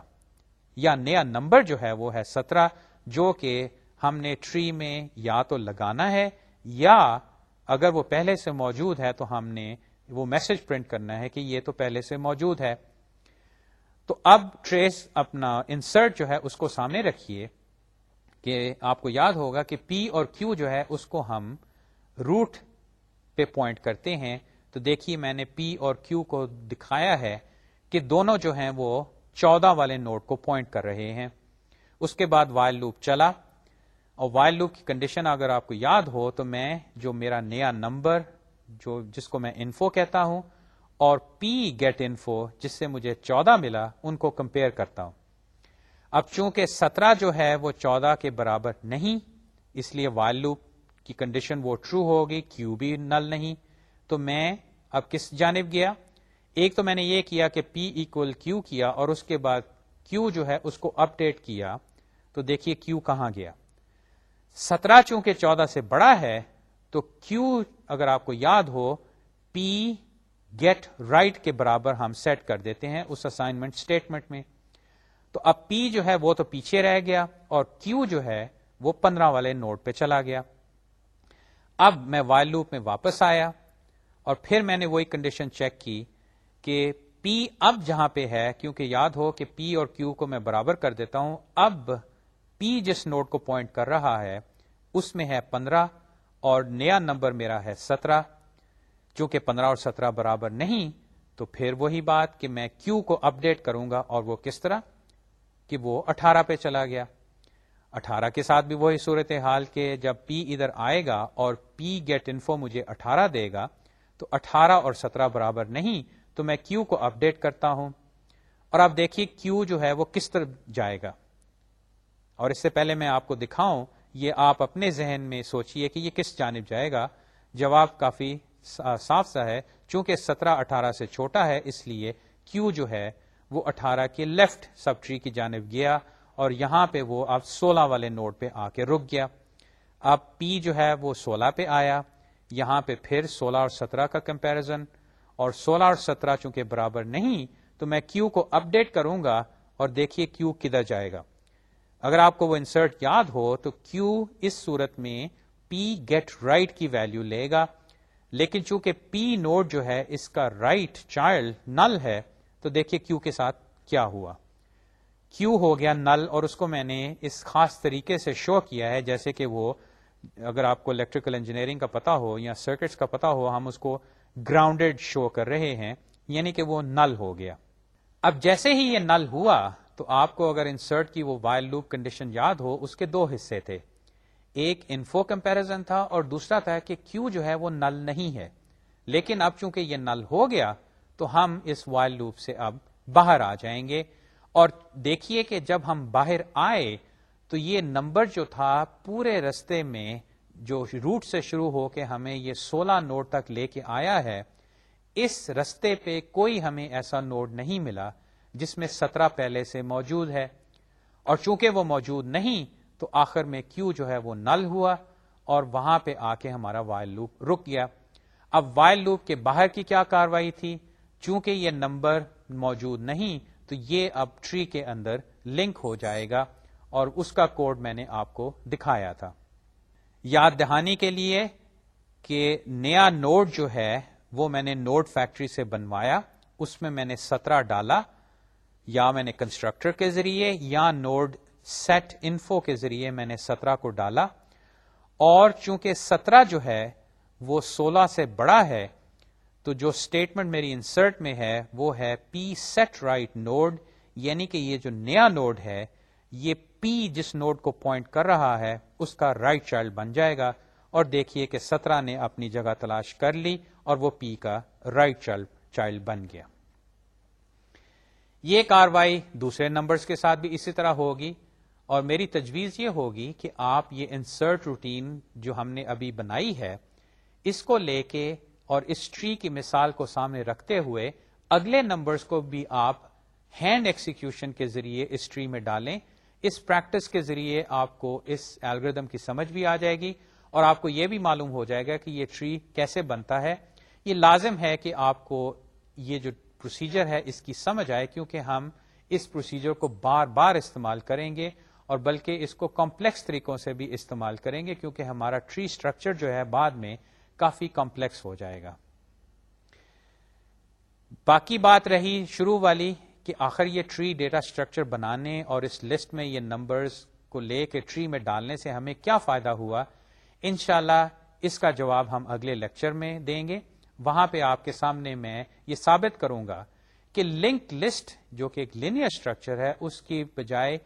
یا نیا نمبر جو ہے، وہ ہے سترہ، جو کہ ہم نے ٹری میں یا تو لگانا ہے، یا اگر وہ پہلے سے موجود ہے تو ہم نے وہ میسج پرنٹ کرنا ہے کہ یہ تو پہلے سے موجود ہے۔ تو اب ٹریس اپنا انسرٹ جو ہے اس کو سامنے رکھیے کہ آپ کو یاد ہوگا کہ پی اور کیو جو ہے اس کو ہم روٹ پہ پوائنٹ کرتے ہیں۔ تو دیکھیے میں نے پی اور کیو کو دکھایا ہے کہ دونوں جو ہیں وہ چودہ والے نوٹ کو پوائنٹ کر رہے ہیں۔ اس کے بعد وائل لوپ چلا۔ اور وائل لوپ کی کنڈیشن اگر آپ کو یاد ہو تو میں جو میرا نیا نمبر جو جس کو میں انفو کہتا ہوں اور پی گیٹ انفو جس سے مجھے چودہ ملا، ان کو کمپیئر کرتا ہوں۔ اب چونکہ سترہ جو ہے وہ چودہ کے برابر نہیں، اس لیے وائل لوپ کی کنڈیشن وہ ٹرو ہوگی کیو بھی نل نہیں۔ تو میں اب کس جانب گیا؟ ایک تو میں نے یہ کیا کہ پی ایکول کیو کیا اور اس کے بعد کیو جو ہے اس کو اپ ڈیٹ کیا۔ تو دیکھیے کیو کہاں گیا۔ سترہ چونکہ چودہ سے بڑا ہے تو کیو اگر آپ کو یاد ہو، پی گیٹ رائٹ کے برابر ہم سیٹ کر دیتے ہیں اس اسائنمنٹ اسٹیٹمنٹ میں۔ تو اب پی جو ہے وہ تو پیچھے رہ گیا اور کیو جو ہے وہ پندرہ والے نوٹ پہ چلا گیا۔ اب میں وائل لوپ میں واپس آیا اور پھر میں نے وہی کنڈیشن چیک کی کہ پی اب جہاں پہ ہے، کیونکہ یاد ہو کہ پی اور کیو کو میں برابر کر دیتا ہوں۔ اب پی جس نوٹ کو پوائنٹ کر رہا ہے، اس میں ہے پندرہ۔ اور نیا نمبر میرا ہے سترہ، چونکہ پندرہ اور سترہ برابر نہیں، تو پھر وہی بات کہ میں کیو کو اپ ڈیٹ کروں گا اور وہ کس طرح؟ کہ وہ اٹھارہ پہ چلا گیا۔ اٹھارہ کے ساتھ بھی وہی صورت حال کہ جب پی ادھر آئے گا اور پی گیٹ انفو مجھے اٹھارہ دے گا، تو اٹھارہ اور سترہ برابر نہیں، تو میں کیو کو اپ ڈیٹ کرتا ہوں۔ اور آپ دیکھیے کیو جو ہے وہ کس طرح جائے گا۔ اور اس سے پہلے میں آپ کو دکھاؤں یہ آپ اپنے ذہن میں سوچئے کہ یہ کس جانب جائے گا۔ جواب کافی صاف سا ہے، چونکہ سترہ اٹھارہ سے چھوٹا ہے، اس لیے کیو جو ہے وہ اٹھارہ کے لیفٹ سب ٹری کی جانب گیا اور یہاں پہ وہ اب سولہ والے نوٹ پہ آ کے رک گیا۔ اب پی جو ہے وہ سولہ پہ آیا۔ یہاں پہ پھر سولہ اور سترہ کا کمپیرزن اور سولہ اور سترہ چونکہ برابر نہیں، تو میں کیو کو اپ ڈیٹ کروں گا اور دیکھیے کیو کدھر جائے گا۔ اگر آپ کو وہ انسرٹ یاد ہو تو کیو اس صورت میں پی گیٹ رائٹ کی ویلو لے گا۔ لیکن چونکہ پی نوٹ جو ہے اس کا رائٹ چائلڈ نل ہے، تو دیکھیے کیو کے ساتھ کیا ہوا۔ کیو ہو گیا نل اور اس کو میں نے اس خاص طریقے سے شو کیا ہے، جیسے کہ وہ اگر آپ کو الیکٹریکل انجینئرنگ کا پتا ہو یا سرکٹس کا پتا ہو، ہم اس کو گراؤنڈیڈ شو کر رہے ہیں یعنی کہ وہ نل ہو گیا۔ اب جیسے ہی یہ نل ہوا تو آپ کو اگر انسرٹ کی وہ وائل لوپ کنڈیشن یاد ہو، اس کے دو حصے تھے۔ ایک انفو کمپیرزن تھا اور دوسرا تھا کہ کیو جو ہے وہ نل نہیں ہے۔ لیکن اب چونکہ یہ نل ہو گیا، تو ہم اس وائل لوپ سے اب باہر آ جائیں گے۔ اور دیکھیے کہ جب ہم باہر آئے، تو یہ نمبر جو تھا پورے رستے میں جو روٹ سے شروع ہو کے ہمیں یہ سولہ نوٹ تک لے کے آیا ہے، اس رستے پہ کوئی ہمیں ایسا نوڈ نہیں ملا۔ جس میں سترہ پہلے سے موجود ہے، اور چونکہ وہ موجود نہیں، تو آخر میں کیو جو ہے وہ نل ہوا، اور وہاں پہ آ کے ہمارا وائل لوپ رک گیا۔ اب وائل لوپ کے باہر کی کیا کاروائی تھی؟ چونکہ یہ نمبر موجود نہیں، تو یہ اب ٹری کے اندر لنک ہو جائے گا، اور اس کا کوڈ میں نے آپ کو دکھایا تھا۔ یاد دہانی کے لیے کہ نیا نوڈ جو ہے، وہ میں نے نوڈ فیکٹری سے بنوایا، اس میں میں نے سترہ ڈالا یا میں نے کنسٹرکٹر کے ذریعے یا نوڈ سیٹ انفو کے ذریعے میں نے سترہ کو ڈالا اور چونکہ سترہ جو ہے وہ سولہ سے بڑا ہے، تو جو اسٹیٹمنٹ میری انسرٹ میں ہے وہ ہے پی سیٹ رائٹ نوڈ یعنی کہ یہ جو نیا نوڈ ہے، یہ پی جس نوڈ کو پوائنٹ کر رہا ہے، اس کا رائٹ right چائلڈ بن جائے گا۔ اور دیکھیے کہ سترہ نے اپنی جگہ تلاش کر لی اور وہ پی کا رائٹ right چائلڈ بن گیا۔ یہ کاروائی دوسرے نمبرز کے ساتھ بھی اسی طرح ہوگی اور میری تجویز یہ ہوگی کہ آپ یہ انسرٹ روٹین جو ہم نے ابھی بنائی ہے، اس کو لے کے اور اس ٹری کی مثال کو سامنے رکھتے ہوئے اگلے نمبرز کو بھی آپ ہینڈ ایکسیکیوشن کے ذریعے اس ٹری میں ڈالیں۔ اس پریکٹس کے ذریعے آپ کو اس الگریدم کی سمجھ بھی آ جائے گی اور آپ کو یہ بھی معلوم ہو جائے گا کہ یہ ٹری کیسے بنتا ہے۔ یہ لازم ہے کہ آپ کو یہ جو پروسیجر ہے، اس کی سمجھ آئے کیونکہ ہم اس پروسیجر کو بار بار استعمال کریں گے اور بلکہ اس کو کمپلیکس طریقوں سے بھی استعمال کریں گے کیونکہ ہمارا ٹری اسٹرکچر جو ہے بعد میں کافی کمپلیکس ہو جائے گا۔ باقی بات رہی شروع والی کہ آخر یہ ٹری ڈیٹا اسٹرکچر بنانے اور اس لسٹ میں یہ نمبرز کو لے کے ٹری میں ڈالنے سے ہمیں کیا فائدہ ہوا؟ انشاءاللہ اس کا جواب ہم اگلے لیکچر میں دیں گے۔ وہاں پہ آپ کے سامنے میں یہ ثابت کروں گا کہ لنک لسٹ جو کہ ایک لینئر اسٹرکچر ہے، اس کی بجائے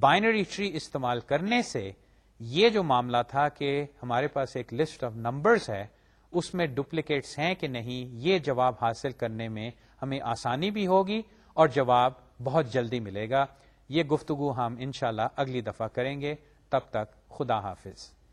بائنری ٹری استعمال کرنے سے یہ جو معاملہ تھا کہ ہمارے پاس ایک لسٹ آف نمبرز ہے، اس میں ڈپلیکیٹس ہیں کہ نہیں، یہ جواب حاصل کرنے میں ہمیں آسانی بھی ہوگی اور جواب بہت جلدی ملے گا۔ یہ گفتگو ہم انشاءاللہ اگلی دفعہ کریں گے۔ تب تک خدا حافظ۔